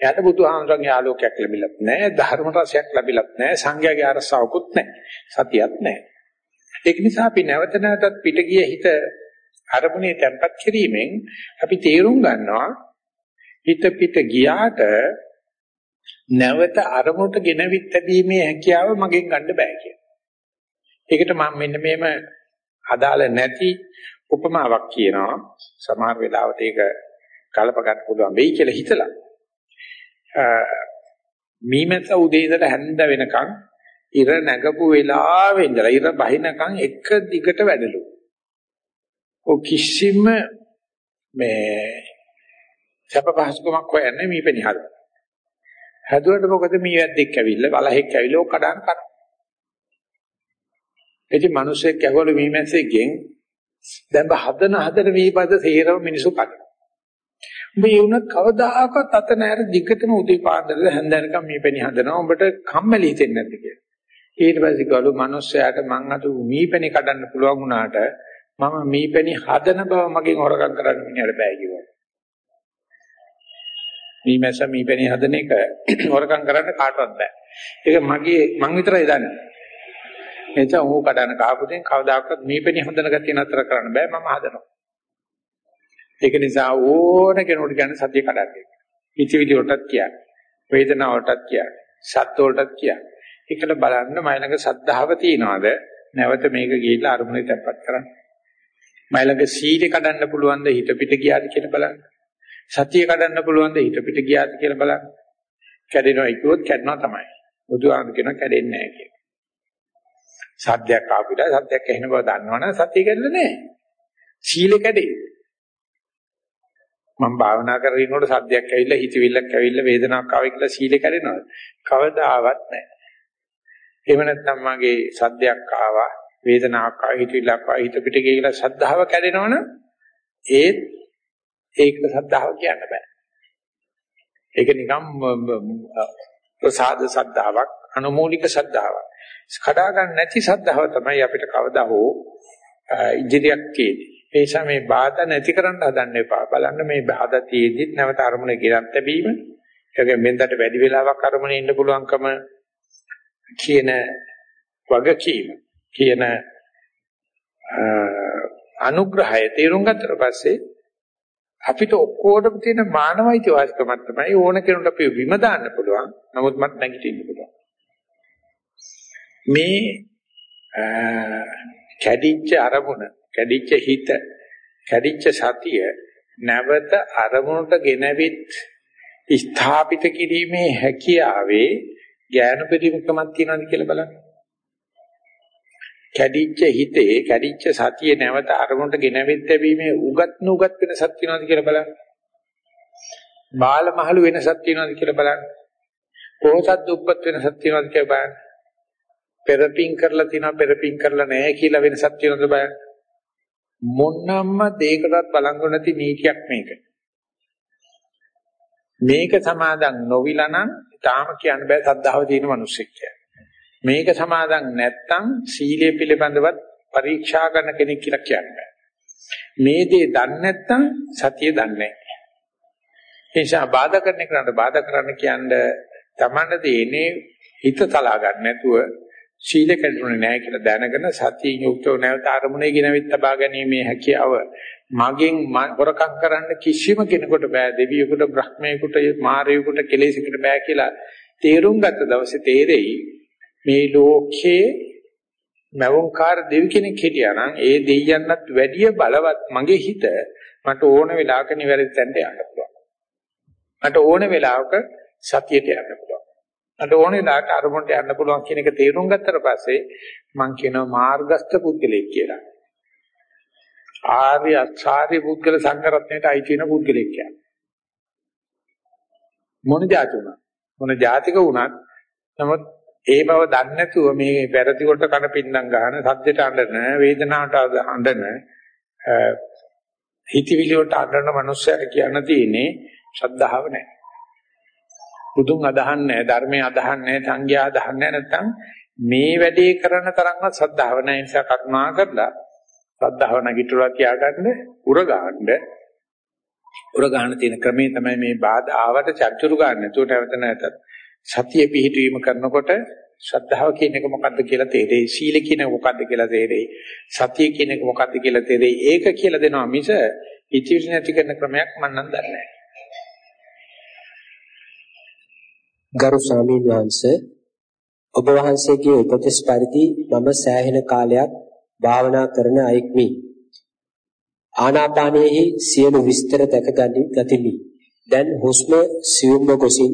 එයාට බුදුහාමරගේ ආලෝකයක් ලැබිලත් නැහැ, ධර්ම රසයක් ලැබිලත් නැහැ, සංඝයාගේ අරසාවකුත් නැහැ, සතියක් නැහැ. ඒක නිසා අපි නැවත නැවතත් පිට ගිය හිත අරමුණේ තැම්පත් කිරීමෙන් අපි තේරුම් ගන්නවා හිත පිට ගියාට නැවත අරමුණට ගෙනවිත් ලැබීමේ හැකියාව මගෙන් ගන්න බෑ කියලා. ඒකට මම මෙන්න මේම අදාළ නැති උපමාවක් කියනවා. සමහර වෙලාවට ඒක කලප ගන්න පුළුවන් වෙයි කියලා හිතලා. මීමැස්ස උදේ ඉඳලා හැන්ද වෙනකන් ඉර නැගපු වෙලාවෙ ඉඳලා ඉර බහිනකන් එක දිගට වැඩලු. ඔය කිසිම මේ සැප පහසුකමක් හොයන්නේ මීපෙනි හදලා. හැදුවට මොකද මේ වැද්දෙක් ඇවිල්ලා බලහෙක් ඇවිල්ලා ඔක් කඩන කරනවා. ඉතින් මිනිස්සෙක් ඇහවලු මීමැස්සෙක්ගෙන් දැන් හදන හදන මීපද තේරව මිනිසු කඩනවා. මේ වුණත් කවදාකවත් අත නැර දිගටම උදේ පාන්දර හැන්දනකම් මීපෙනි හදනවා. උඹට කම්මැලි හිතෙන්නේ නැද්ද කියලා. ඊට පස්සේ ගලු මිනිස්සයාට මං අත මීපෙනි කඩන්න පුළුවන් වුණාට මම මීපෙනි හදන බව මගෙන් හොරගම් කරන්න මිනිහට බෑ කිව්වා. මීමැස්ස මීපැණි හදන එක හොරකම් කරන්න කාටවත් බෑ. ඒක මගේ මං විතරයි දන්නේ. එතන ඌ කඩන කාපුදෙන් කවදාකවත් මීපැණි හදන ගතිය නතර කරන්න බෑ මම හදනවා. ඒක නිසා ඕන කෙනෙකුට කියන්නේ සතිය කඩන්නේ. හිතවිලි වලටත් කියන්නේ. වේදනාව වලටත් කියන්නේ. සත්ත්ව වලටත් කියන්නේ. ඒකට බලන්න මයිලඟ සද්ධාව තියනවාද? නැවත මේක ගිහිල්ලා අරමුණේ තැම්පත් කරන්න. මයිලඟ සීලේ කඩන්න පුළුවන්ද හිත පිට ගියාද කියලා බලන්න. සතිය කඩන්න පුළුවන්ද හිත පිට ගියාද කියලා බලන්න. කැඩෙනවා කිව්වොත් කැඩනවා තමයි. බුදුහාම කියනවා කැඩෙන්නේ නැහැ කියලා. සද්දයක් ආපුඩ සද්දයක් ඇහෙන බව දන්නවනම් සතිය කැඩෙන්නේ නැහැ. සීලෙ කැඩේ. මම භාවනා කරගෙන ඉන්නකොට සද්දයක් ඇවිල්ලා හිතවිල්ලක් ඇවිල්ලා වේදනාවක් ආවා කියලා සීලෙ කැඩෙනවද? කවදාවත් නැහැ. එහෙම නැත්නම් මගේ සද්දයක් ආවා වේදනාවක් ආවා හිතවිල්ලක් ආවා හිත පිට ගිය කියලා ශ්‍රද්ධාව කැඩෙනවනම් ඒත් ඒක ශ්‍රද්ධාව කියන්න බෑ. ඒක නිකම් ප්‍රසාද ශ්‍රද්ධාවක් අනුමූලික ශ්‍රද්ධාවක්. කඩා ගන්න නැති ශ්‍රද්ධාව තමයි අපිට කවදා හෝ ඉදිරියක් තියෙන්නේ. ඒ නිසා මේ බාධා නැති කරන්න හදන්න එපා. බලන්න මේ බාධා තියෙද්දිත් නැවත අරමුණේ ගිරත් ලැබීම. ඒක මෙන්දට වැඩි වෙලාවක් අරමුණේ ඉන්න පුළුවන්කම කියන වගකීම කියන අනුග්‍රහය තේරුම් ගත්තට පස්සේ අපිට ඔක්කොටම තියෙන මානවයිති වාසිකමක් තමයි ඕන කෙනෙකුට අපි විම දාන්න පුළුවන්. නමුත් මත් නැගිටින්න පුළුවන්. මේ කැඩිච්ච අරමුණ, කැඩිච්ච හිත, කැඩිච්ච සතිය නැවත අරමුණට ගෙනවිත් ස්ථාපිත කිරීමේ හැකියාවේ ඥාන පරිමුඛමක් තියනවාද කියලා බලන්න. කැඩිච්ච හිතේ කැඩිච්ච සතිය නැවත අරමුණට ගෙනවෙත් ලැබීමේ උගත් නුගත් වෙනසක් තියනවාද කියලා බලන්න. බාල මහලු වෙනසක් තියනවාද කියලා බලන්න. පොහසත් දුප්පත් වෙනසක් තියනවාද කියලා බලන්න. පෙරපින් කරලා තියනවා පෙරපින් කරලා නැහැ කියලා වෙනසක් තියනවාද බලන්න. මොනම්ම දෙයකටවත් බලංගු නැති නීතියක් මේක. මේක සමාදන් නොවිලා නම් තාම කියන්න බෑ සද්ධාව තියෙන මිනිස්සෙක් කියලා. මේක සමාදන් නැත්තම් සීලය පිළිබඳවත් පරීක්ෂා කරන කෙනෙක් කියලා කියන්නේ. මේ දේ දන්නේ නැත්තම් සතිය දන්නේ නැහැ. ඒ නිසා බාධා කරන එකට බාධා කරන්න කියන්නේ තමන්න දෙන්නේ හිත තලා ගන්න නැතුව සීල කැඩුනේ නැහැ කියලා දැනගෙන සතියෙන් යුක්තව නැවත අරමුණේ ගෙනවිත් තබා ගැනීමේ හැකියාව මගෙන් හොරකම් කරන්න කිසිම කෙනෙකුට බෑ දෙවියෙකුට බ්‍රහ්මයෙකුට මාරයෙකුට කෙලෙසෙකුට බෑ කියලා තේරුම් ගත්ත දවසේ තේරෙයි මේ ලෝකයේ මවුන්කාර දෙවි කෙනෙක් හිටියා නම් ඒ දෙයියන්වත් වැඩිය බලවත් මගේ හිත මට ඕන වෙලාවක නිවැරදි තැනට යන්න පුළුවන්. මට ඕන වෙලාවක සතියට යන්න පුළුවන්. මට ඕන වෙලාවක අරමුණට යන්න පුළුවන් කියන එක තේරුම් ගත්තට පස්සේ මම කියනවා මාර්ගස්ත පුද්ගලෙක් කියලා. ආර්ය අචාර්ය පුද්ගල සංගරත්නයට අයිති වෙන පුද්ගලෙක් කියන්නේ. මොන જાති වුණත් මොන જાතික වුණත් නමුත් ඒ බව දන්නේ නැතුව මේ වැරදි වලට කන පින්නම් ගන්න සද්දයට අඬන වේදනාවට අඬන හිතවිලි වලට අඬන මනුස්සයට කියන්න තියෙන්නේ ශ්‍රද්ධාව නැහැ. බුදුන් අදහන්නේ ධර්මයේ අදහන්නේ සංඝයා අදහන්නේ නැත්නම් මේ වැඩේ කරන තරම්වත් ශ්‍රද්ධාව නැහැ නිසා කරුණා කරලා ශ්‍රද්ධාව නැගිටලා තියාගන්න උරගාන්න උරගාන්න තියෙන ක්‍රමේ තමයි මේ බාධා ආවට චර්චුරු ගන්න. ඒකට නැවත නැවතත් සතිය පිහිටවීම කරනකොට ශ්‍රද්ධාව කියන එක මොකද්ද කියලා තේරෙයි. සීල කියන එක මොකද්ද කියලා තේරෙයි. සතිය කියන එක මොකද්ද කියලා තේරෙයි. ඒක කියලා දෙනවා මිස ඉතිවිස නැති කරන ක්‍රමයක් මම නම් දන්නේ නැහැ. ගරු ස්වාමීන් වහන්සේ ඔබ වහන්සේගේ උපදෙස් පරිදි මම සෑහෙන කාලයක් භාවනා කරන අයෙක්මි. ආනාපානයේ සියලු විස්තර දැක ගතිමි. දැන් හුස්ම සියුම්ව ගොසින්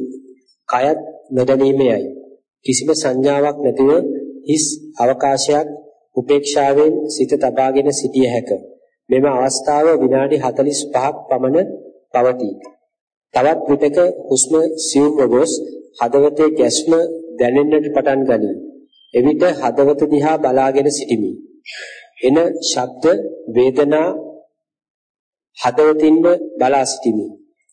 කයත් නොදැනීමේයයි. කිසිම සංඥාවක් නැතිව හිස් අවකාශයක් උපේක්ෂාවෙන් සිත තබාගෙන සිටිය හැක. මෙම අවස්ථාව විනාඩි 45ක් පමණ පවතී. තවත් විටක හුස්ම සියුම්ව ගොස් හදවතේ ගැස්ම දැනෙන්නට පටන් ගනී. එවිට හදවත දිහා බලාගෙන සිටිමි. එන ශබ්ද වේදනා හදවතින්ම බලා සිටිමි.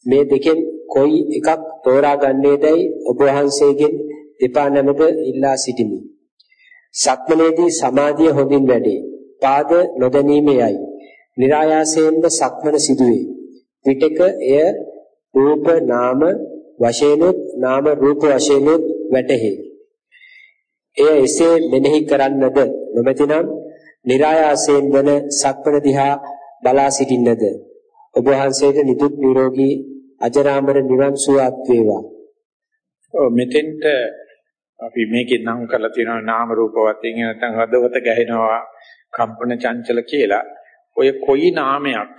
මේ දෙකෙන් කොයි එකක් තෝරා ගන්නේදයි ඔබ වහන්සේගෙන් දෙපා නැමද ඉල්ලා සිටිමි. සක්මනේදී සමාධිය හොඳින් වැඩේ. පාද නොදැනීමේයි. નિરાයාසයෙන්ම සක්මන සිදුවේ. පිටක එය රූප නාම වශයෙන්ුත් නාම රූප වශයෙන්ුත් වැටහි. එය එසේ මෙනෙහි කරන්නද නොමැතිනම් નિરાයාසයෙන් වන සක්මන දිහා බලා සිටින්නද ඔබ වහන්සේට නිදුක් නිරෝගී අජරාමර නිවන් සුවපත් වේවා. ඔව් මෙතෙන්ට අපි මේකේ නම් කරලා තියෙනවා නාම රූප වශයෙන් නැත්නම් හදවත ගැහෙනවා කම්පන චංචල කියලා. ඔය කොයි නාමයක්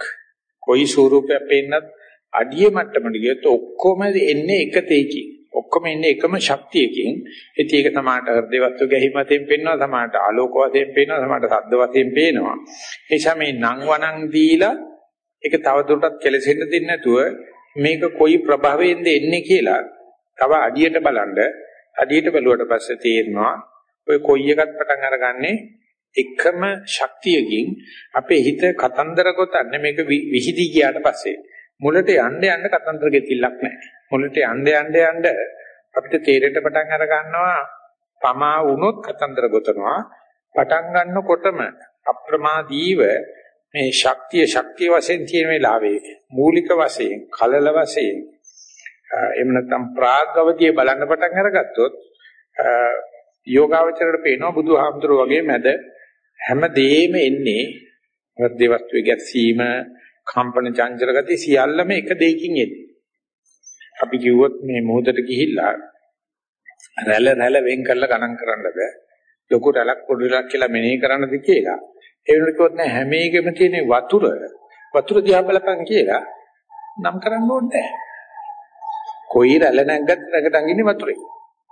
කොයි ස්වරූපයක් පෙන්නත් අඩිය මට්ටමට ගියොත් ඔක්කොම එන්නේ එක තේකින්. ඔක්කොම එන්නේ එකම ශක්තියකින්. ඉතින් ඒක සමානට හෘද වස්තු ගැහිමතෙන් පෙන්වනවා, සමානට ආලෝක වශයෙන් පෙන්වනවා, සමානට ශබ්ද වශයෙන් පේනවා. ඒ නිසා මේ නම් වණන් දීලා ඒක තවදුරටත් කෙලසෙන්න දෙන්නේ නැතුව මේක කොයි ප්‍රභවයෙන්ද එන්නේ කියලා තව අඩියට බලනද අඩියට බැලුවට පස්සේ තේරෙනවා ඔය කොයි එකත් පටන් අරගන්නේ එකම ශක්තියකින් අපේ හිත කතන්දර ගොතන්නේ මේක විහිදී ගියාට පස්සේ මුලට යන්න යන්න කතන්දර ගෙතිල්ලක් නැහැ. මුලට යන්න යන්න යන්න අපිට තේරෙන්න පටන් අර ගන්නවා පමා වුණොත් කතන්දර ගොතනවා. පටන් ගන්නකොටම අප්‍රමාදීව මේ ශක්තිය ශක්තිය වශයෙන් තියෙන වෙලාවේ මූලික වශයෙන් කලල වශයෙන් එහෙම නැත්නම් ප්‍රාග්ගවතිය බලන්න පටන් අරගත්තොත් යෝගාවචරයට පේනවා බුදුහාමුදුරුවෝ වගේ මැද හැම දෙෙම එන්නේ වර්ධේ වස්තුවේ ගැස්සීම කම්පන චංචල ගති සියල්ලම එක දෙයකින් එන්නේ. අපි කිව්වොත් මේ මොහොතට ගිහිල්ලා රැළ රැළ වෙන් කරලා ගණන් කරන්න බෑ. ලොකු රැළක් පොඩි රැළක් කියලා මෙනෙහි කරන්නද කියලා. ඒ වෙනකොට කිව්වොත් නෑ හැම එකෙම තියෙන වතුර වතුර දිහා බලපන් කියලා නම් කරන්න ඕනේ නෑ. කොයි රැළ නැග්ගත් රැකට අඟින්නේ වතුරේ.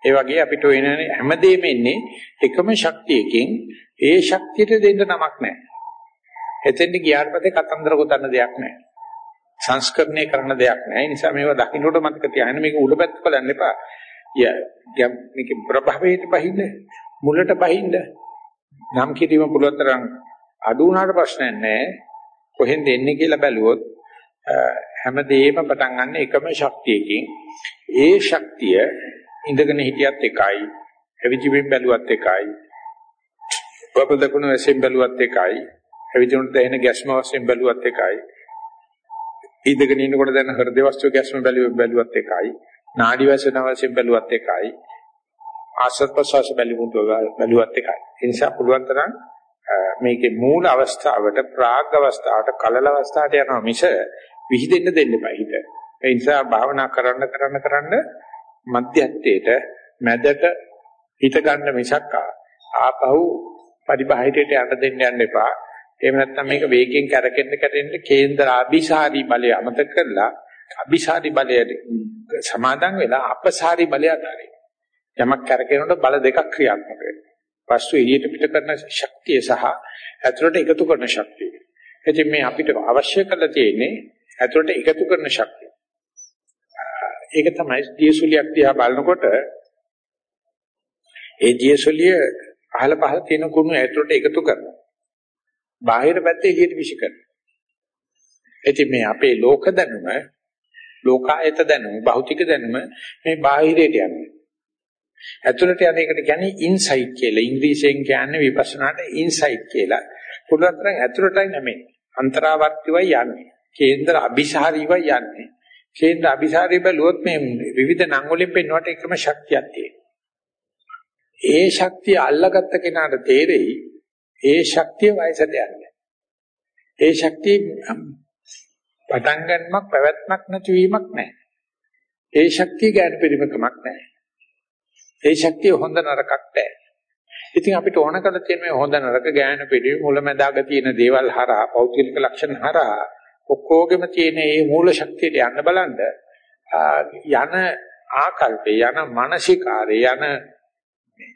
ඒ වගේ අපිට වෙනනේ හැමදේම ඉන්නේ එකම ශක්තියකින් ඒ ශක්තියට දෙන්න නමක් නැහැ. එතෙන්ට ගියාට පස්සේ කතන්දර ගොතන්න දෙයක් නැහැ. සංස්කරණය කරන දෙයක් නැහැ. ඒ නිසා මේවා දකින්නට මතක තියාගන්න මේක උඩ පැත්ත බලන්න එපා. ය මේක ප්‍රභවයට බහින්න මුලට බහින්න නම් කිරීම පුළුවන් තරම් අඩු වුණාට ප්‍රශ්නයක් නැහැ. කොහෙන්ද එන්නේ කියලා බැලුවොත් හැමදේම පටන් ගන්න එකම ශක්තියකින් ඒ ශක්තිය ඉඳගෙන හිටියත් එකයි ඇවිදිමින් බැලුවත් එකයි බබ දකුණු වශයෙන් බැලුවත් එකයි ඇවිදිනුට දැනෙන ගැස්ම වශයෙන් බැලුවත් එකයි ඉඳගෙන ඉන්නකොට දැන හෘද වස්තු ගැස්ම බැලුවත් එකයි නාඩි වශයෙන් වශයෙන් බැලුවත් එකයි ආසත් ප්‍රසවාස බැලුවත් එකයි ඒ නිසා පුළුවන් තරම් මේකේ මූල අවස්ථාවට ප්‍රාග් අවස්ථාවට කලල අවස්ථාවට යනවා මිස විහිදෙන්න දෙන්න බෑ හිත. ඒ නිසා භාවනා කරන්න කරන්න කරන්න මධ්‍යස්ථේට මැදට හිත ගන්න මිසක් ආපහු පරිබාහිරයට යන්න දෙන්න යන්න එපා. එහෙම නැත්නම් මේක වේගෙන් කරකෙන්න කරෙන්න කේන්ද්‍ර අபிසාරි බලය අමතක කරලා අபிසාරි බලයට සමාදන් වෙලා අපසාරි බලය අතාරින්න. යමක් කරකිනකොට බල දෙකක් ක්‍රියාත්මක වෙනවා. වස්තු එළියට පිට කරන ශක්තිය සහ ඇතුළට එකතු කරන ශක්තිය. එතින් මේ අපිට අවශ්‍ය කරලා තියෙන්නේ ඇතුළට එකතු කරන ශක්තිය. ඒක තමයි දියසුලියක් දිහා බලනකොට ඒ දියසුලිය අහල පහල තියෙන කුණු ඇතුළට එකතු කරනවා. බාහිර පැත්තේ එළියට විශ් කරනවා. එතින් මේ අපේ ලෝක දැනුම, ලෝකායත දැනුම, භෞතික දැනුම මේ බාහිරයට යන්නේ. ඇතුළට යන එකට කියන්නේ ඉන්සයිට් කියලා. ඉංග්‍රීසියෙන් කියන්නේ විපස්සනාට ඉන්සයිට් කියලා. පුළුවන් තරම් ඇතුළටයි නෙමෙයි. අන්තරාවර්තිවයි යන්නේ. කේන්ද්‍ර අபிසාරීවයි යන්නේ. කේන්ද්‍ර අபிසාරී බැලුවොත් මේ විවිධ නම් වලින් පෙන්වන්නට එකම ශක්තියක් තියෙනවා. ඒ ශක්තිය අල්ලගත්ත කෙනාට තේරෙයි ඒ ශක්තිය වයසට යන්නේ. ඒ ශක්තිය පටන් ගන්නමක් පැවැත්මක් නැතිවීමක් නැහැ. ඒ ශක්තිය ගැට පිළිමකමක් නැහැ. ඒ ශක්තිය හොඳ නරකක් නැහැ. ඉතින් අපිට ඕන කරලා තියෙන මේ හොඳ නරක ගෑනු පිළිවෙල මුලැමැදාග තියෙන දේවල් හරහා පෞද්ගලික ලක්ෂණ හරහා ඔක්කොගෙම තියෙන මේ මූල ශක්තියට යන්න බලන්න යන ආකල්පේ යන මානසිකාරේ යන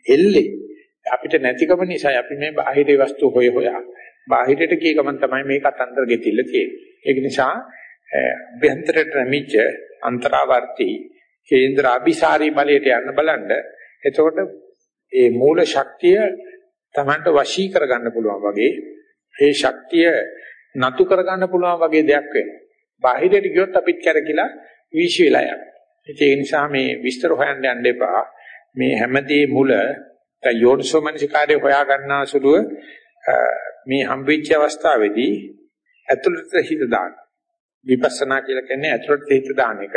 එල්ලේ අපිට නැතිකම නිසා අපි මේ බාහිර වස්තු හොය හොයා බාහිරට ගිය ගමන් තමයි මේ කතන්දර ගෙතිල්ල තියෙන්නේ ඒක නිසා අභ්‍යන්තරයට නැමිච්ච අන්තරාවර්ති කේන්ද්‍ර අபிසාරී බලයට යන්න බලන්න එතකොට ඒ මූල ශක්තිය Tamanට වශී කරගන්න පුළුවන් වගේ ඒ ශක්තිය නතු කරගන්න පුළුවන් වගේ දෙයක් වෙනවා. බාහිරට ගියොත් අපිත් කැරකිලා වීශි වෙලා යනවා. ඒ නිසා මේ විස්තර හොයන්න යන්න එපා. මේ හැමදේ මුල දැන් යෝනිසෝමනසිකාරය හොයා ගන්නා සුළුව මේ හම්බෙච්ච අවස්ථාවේදී ඇතුළත හිත දාන්න. විපස්සනා කියලා කියන්නේ ඇතුළට හිත දාන එක.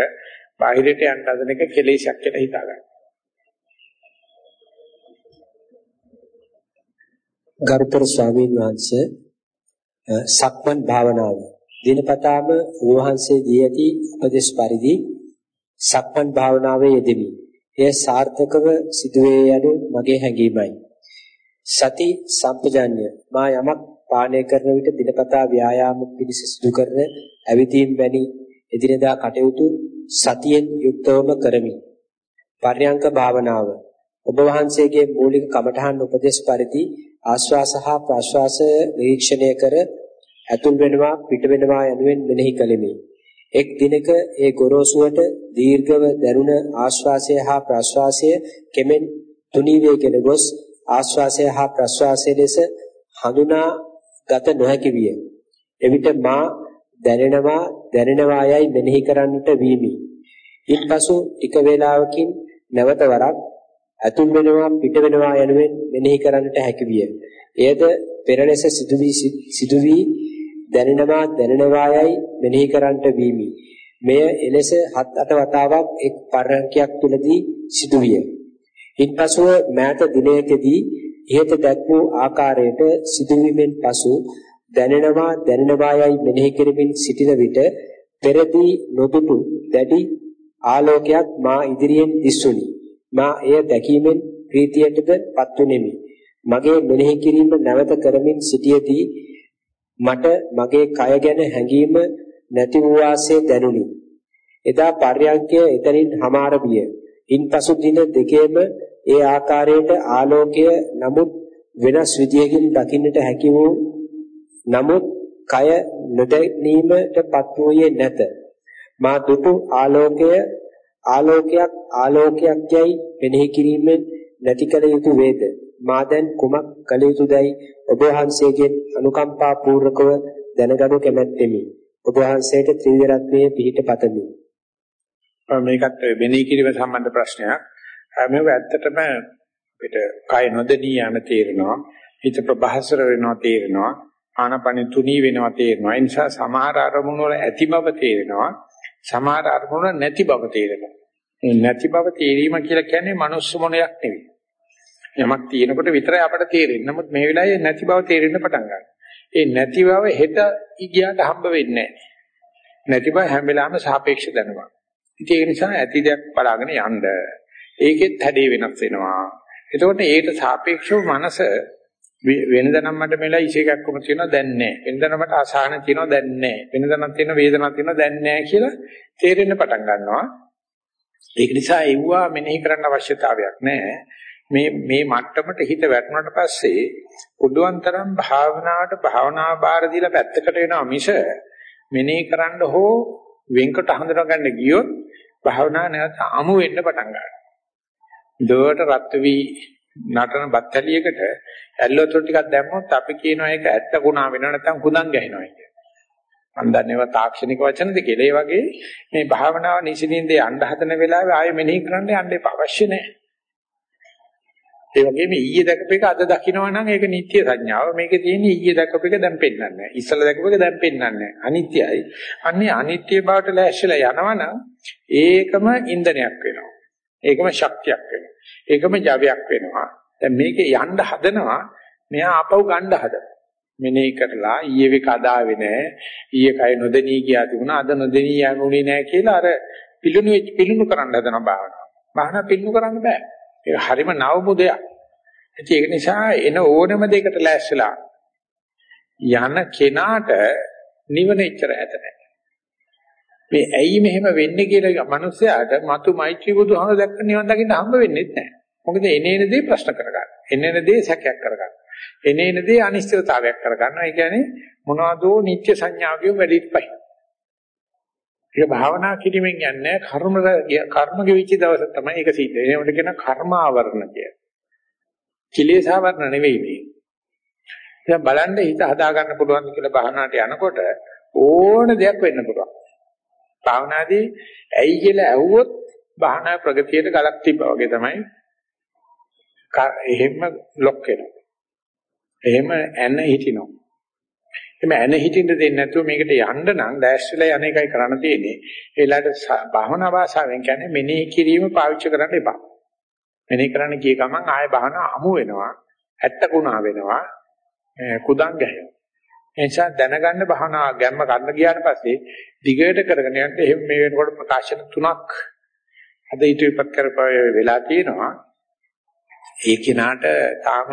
බාහිරට යන්න හදන එක කෙලෙසක් කියලා හිතා ගන්න. ගරුතර ස්වාමීන් වහන්සේ සක්මන් භාවනාව දිනපතාම වහන්සේ දී ඇති උපදේශ පරිදි සක්මන් භාවනාවේ යෙදෙමි. එය සාර්ථකව සිදුවේ යනු මගේ හැඟීමයි. සති සම්පජාඤ්‍ය මා යමක් පානය කරන විට දිනපතා ව්‍යායාම පිණිස සිදු කරන ඇවිදීම් වැනි එදිනදා කටයුතු සතියෙන් යුක්තවම කරමි. පර්යංක භාවනාව ඔබ වහන්සේගේ මූලික කමඨහන් උපදේශ පරිදි ආශ්වාස හා ප්‍රශ්වාස නිරීක්ෂණය කර ඇතුල් වෙනවා පිට වෙනවා යනුවෙන් මෙනෙහි කළෙමි. එක් දිනක ඒ ගොරෝසුවට දීර්ඝව දරුණ ආශ්වාසය හා ප්‍රශ්වාසය කෙමෙන් තුනී වේගෙන ගොස් ආශ්වාසය හා ප්‍රශ්වාසය ලෙස හඳුනා ගත නොහැකි විය. එවිට මා දැනෙනවා දැනෙනවා යයි මෙනෙහි කරන්නට වීමි. ඉන්පසු ටික වේලාවකින් නැවත වරක් ඇතුල් වෙනවා පිට වෙනවා යනුවෙන් මෙනෙහි කරන්නට හැකි විය. එයද පෙර ලෙස සිදුවි සිදුවි දැනෙනවා දැනෙනවා යයි මෙනෙහි කරන්නට වීමි. මෙය එලෙස 7-8 වතාවක් එක් පරයන්කයක් තුලදී සිදුවිය. ඉන්පසුව මෑත දිනයකදී ඉහත දැක් වූ ආකාරයට සිදුවීමෙන් පසු දැනෙනවා දැනෙනවා යයි මෙනෙහි කරමින් සිටින විට පෙරදී නොදුටු දැඩි ආලෝකයක් මා ඉදිරියෙන් දිස්සුනි. මා එය දැකීමෙන් ප්‍රීතියටද පත්ුනේමි. මගේ මෙනෙහි කිරීම නැවත කරමින් සිටියේදී මට මගේ කය ගැන හැඟීම නැති වූ වාසේ දැනුනි. එදා පර්යංකය එතනින් හමාර විය. ඉන්පසු දින දෙකේම ඒ ආකාරයට ආලෝකය නමුත් වෙනස් විදියකින් දකින්නට හැකි වූ නමුත් කය නොදැනීමටපත් වූයේ නැත. මා දුටු ආලෝකය ආලෝකයක් ආලෝකයක් යයි මෙනෙහි කිරීමෙන් නැති කල යුතු වේද? මා දැන් කුමක් කළ යුතුදයි ඔබ වහන්සේගෙන් අනුකම්පා පූර්වකව දැනගනු කැමැත්තෙමි. ඔබ වහන්සේට ත්‍රිවිධ රත්නයේ පිහිට පතමි. මේකත් මෙනෙහි කිරීම සම්බන්ධ ප්‍රශ්නයක්. මේක ඇත්තටම අපිට කය නොදෙනී යන තේරෙනවා. හිත ප්‍රබහසර වෙනවා තේරෙනවා. ආනපන තුනී වෙනවා තේරෙනවා. ඒ නිසා සමහර අරමුණු වල ඇති බව තේරෙනවා. සමහර අරමුණු නැති බව තේරෙනවා. නැති බව තේරීම කියලා කියන්නේ මනුස්ස මොනයක් නෙවෙයි. යමක් තියෙනකොට විතරයි අපට තේරෙන්නේ. නමුත් මේ වෙලාවේ නැති බව තේරෙන්න පටන් ගන්නවා. ඒ නැති බව හෙට ඉගියට හම්බ වෙන්නේ නැහැ. නැති බව හැම වෙලාවෙම සාපේක්ෂ දැනුමක්. ඉතින් ඒ නිසා ඇති දෙයක් බලාගෙන යන්න. ඒකෙත් හැඩේ වෙනස් වෙනවා. එතකොට ඒකට සාපේක්ෂව මනස වෙනදනම් මට මෙලා ඉෂේකක්කම තියෙනවා දැන් නැහැ. වෙනදනම් මට අසහන තියෙනවා දැන් නැහැ. වෙනදනම් තියෙන වේදනාවක් තියෙනවා දැන් නැහැ කියලා තේරෙන්න පටන් ගන්නවා. ඒක නිසා ඒවුවා මෙනෙහි කරන්න අවශ්‍යතාවයක් නැහැ. මේ මේ මට්ටමට හිත වැටුණාට පස්සේ උඩුවන් තරම් භාවනාවට භාවනා බාර දීලා පැත්තකට වෙනවා මිස මෙනෙහි කරන්න හෝ වෙන්කට හඳුනා ගන්න ගියොත් භාවනා නැවත අමු වෙන්න පටන් ගන්නවා. දොවට රත් වී නටන බත්තලියකට ඇල්ලතොල් ටිකක් දැම්මොත් අපි කියනවා ඒක ඇත්ත ගුණා වෙනව නැත්නම් කුඳන් ගහිනවා කියලා. මම දන්නේ ඒවා තාක්ෂණික වචනද කියලා. ඒ වගේ මේ භාවනාව නිසින්ින්දේ යන්න හදන වෙලාවේ ආයෙ මෙනෙහි කරන්න යන්න එපා. අවශ්‍ය නැහැ. ඒ වගේම ඊයේ දැකපු එක අද දකිනවා නම් ඒක නිත්‍ය සංඥාව. මේකේ තියෙන ඊයේ දැකපු එක දැන් පෙන්වන්නේ නැහැ. ඉස්සලා දැකපු එක දැන් පෙන්වන්නේ නැහැ. අනිත්‍යයි. අන්නේ අනිත්‍ය බවට ලෑස්තිලා යනවනම් ඒකම ඉන්ධනයක් වෙනවා. ඒකම ශක්තියක් වෙනවා. ඒකම ජවයක් වෙනවා. දැන් මේකේ යන්න හදනවා මෙයා ආපහු ගන්න හදනවා. මෙනේ කරලා ඊයේ වෙක අදාවේ නෑ. ඊයේ කය නොදෙනී ගියා තිබුණා. අද නොදෙනී යන්නේ නෑ කියලා අර පිළුණු වෙච්ච පිළුණු කරන්න හදනවා භාවනාව. භාවනාව පිළුණු කරන්න බෑ. ඒක හරිම නවමු දෙයක්. ඒක නිසා එන ඕනම දෙයකට ලෑස්තිලා යන කෙනාට නිවන ඉච්චර ඇත නැහැ. මේ ඇයි මෙහෙම වෙන්නේ කියලා මිනිස්සයාට මතු මෛත්‍රී බුදුහාම දැක්ක නිවන් දකින්න හම්බ වෙන්නේ නැහැ. මොකද එනේන දේ ප්‍රශ්න කරගන්න. එනේන දේ සැකයක් කරගන්න. එනේන දේ අනිශ්චිතතාවයක් කරගන්න. ඒ කියන්නේ මොනවදෝ නිත්‍ය සංඥාවිය වැඩිපයි. ඒක භාවනා කිරීමෙන් යන්නේ කර්ම කර්ම ගෙවිච්ච දවස තමයි ඒක සිද්ධ වෙන්නේ. ඒකට කියන කර්මාවරණ කිය. කිලේශාවරණ නෙවෙයි මේ. දැන් බලන්න හිත හදා ගන්න පුළුවන් කියලා භාවනාවට යනකොට ඕන දෙයක් වෙන්න පුළුවන්. භාවනාදී ඇයි කියලා ඇහුවොත් භාවනා ප්‍රගතියට ගලක් තිබ්බා වගේ තමයි. එහෙම ලොක් වෙනවා. එහෙම ඇන හිටිනවා. එමෙ එන හිටින්න දෙන්නේ නැතුව මේකට යන්න නම් දැස්විලා යන එකයි කරන්න තියෙන්නේ. ඒලාට භාවනා භාෂාවෙන් කියන්නේ මෙනෙහි කිරීම පාවිච්චි කරන්න එපා. මෙනෙහි කරන්න ගිය ගමන් ආය භාවනා අමු වෙනවා. ඇත්තකුණා වෙනවා. කුදන් ගැහෙනවා. එනිසා දැනගන්න භාවනා ගැම්ම ගන්න ගියාට පස්සේ දිගට කරගෙන යන්න එහෙම මේ වෙනකොට ප්‍රකාශන තුනක් අද ඉදිරිපත් කරපුවා වෙලා තියෙනවා. ඒ කිනාට තාම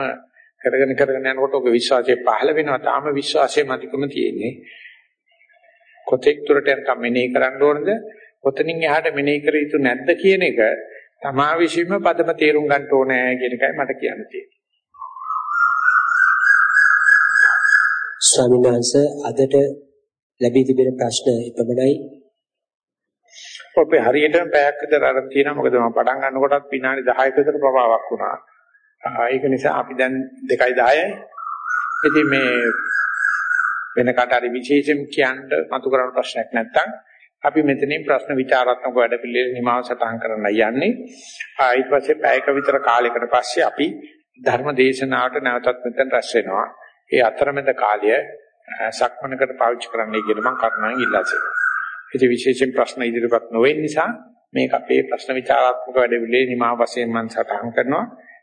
කරගෙන කරගෙන යනකොට ඔක විශ්වාසය පහළ වෙනවා. තාම විශ්වාසයේ මතිකම තියෙන්නේ. කොතෙක් දුරට යනකම් මෙනෙහි කරන්න ඕනද? කොතනින් එහාට මෙනෙහි කර යුතු නැද්ද කියන එක තමා විශ්ීම පදම තේරුම් ගන්න ඕනේ කියන එකයි මට කියන්න තියෙන්නේ. ස්වාමීන් වහන්සේ අදට ලැබී තිබෙන ප්‍රශ්න එපමණයි. ඔබේ හරියටම පැයක් විතර අරන් තියෙනවා. මොකද මම පටන් ගන්නකොටත් විනාඩි 10ක විතර ප්‍රවාහයක් වුණා. ඒක නිසා අපි දැන් 2:10යි. ඉතින් මේ වෙන කාට හරි විශේෂයෙන් කියන්න මතු කරන ප්‍රශ්නයක් නැත්නම් අපි මෙතනින් ප්‍රශ්න විචාරාත්මක වැඩ පිළිවෙල නිමාව සටහන් කරන්න යන්නේ. ඊට පස්සේ පැයක විතර කාලයකට පස්සේ අපි ධර්ම දේශනාවට නැවතත් මෙතන රැස් වෙනවා. ඒ අතරමැද කාලය සක්මනකට පාවිච්චි කරන්නයි කියලා මම කරුණාවෙන් ඉල්ලා සිටිනවා. ඉතින් විශේෂයෙන් ප්‍රශ්න ඉදිරිපත් නොවෙන නිසා මේක අපේ ප්‍රශ්න විචාරාත්මක වැඩ පිළිවෙලේ නිමාව වශයෙන් මම සටහන් කරනවා.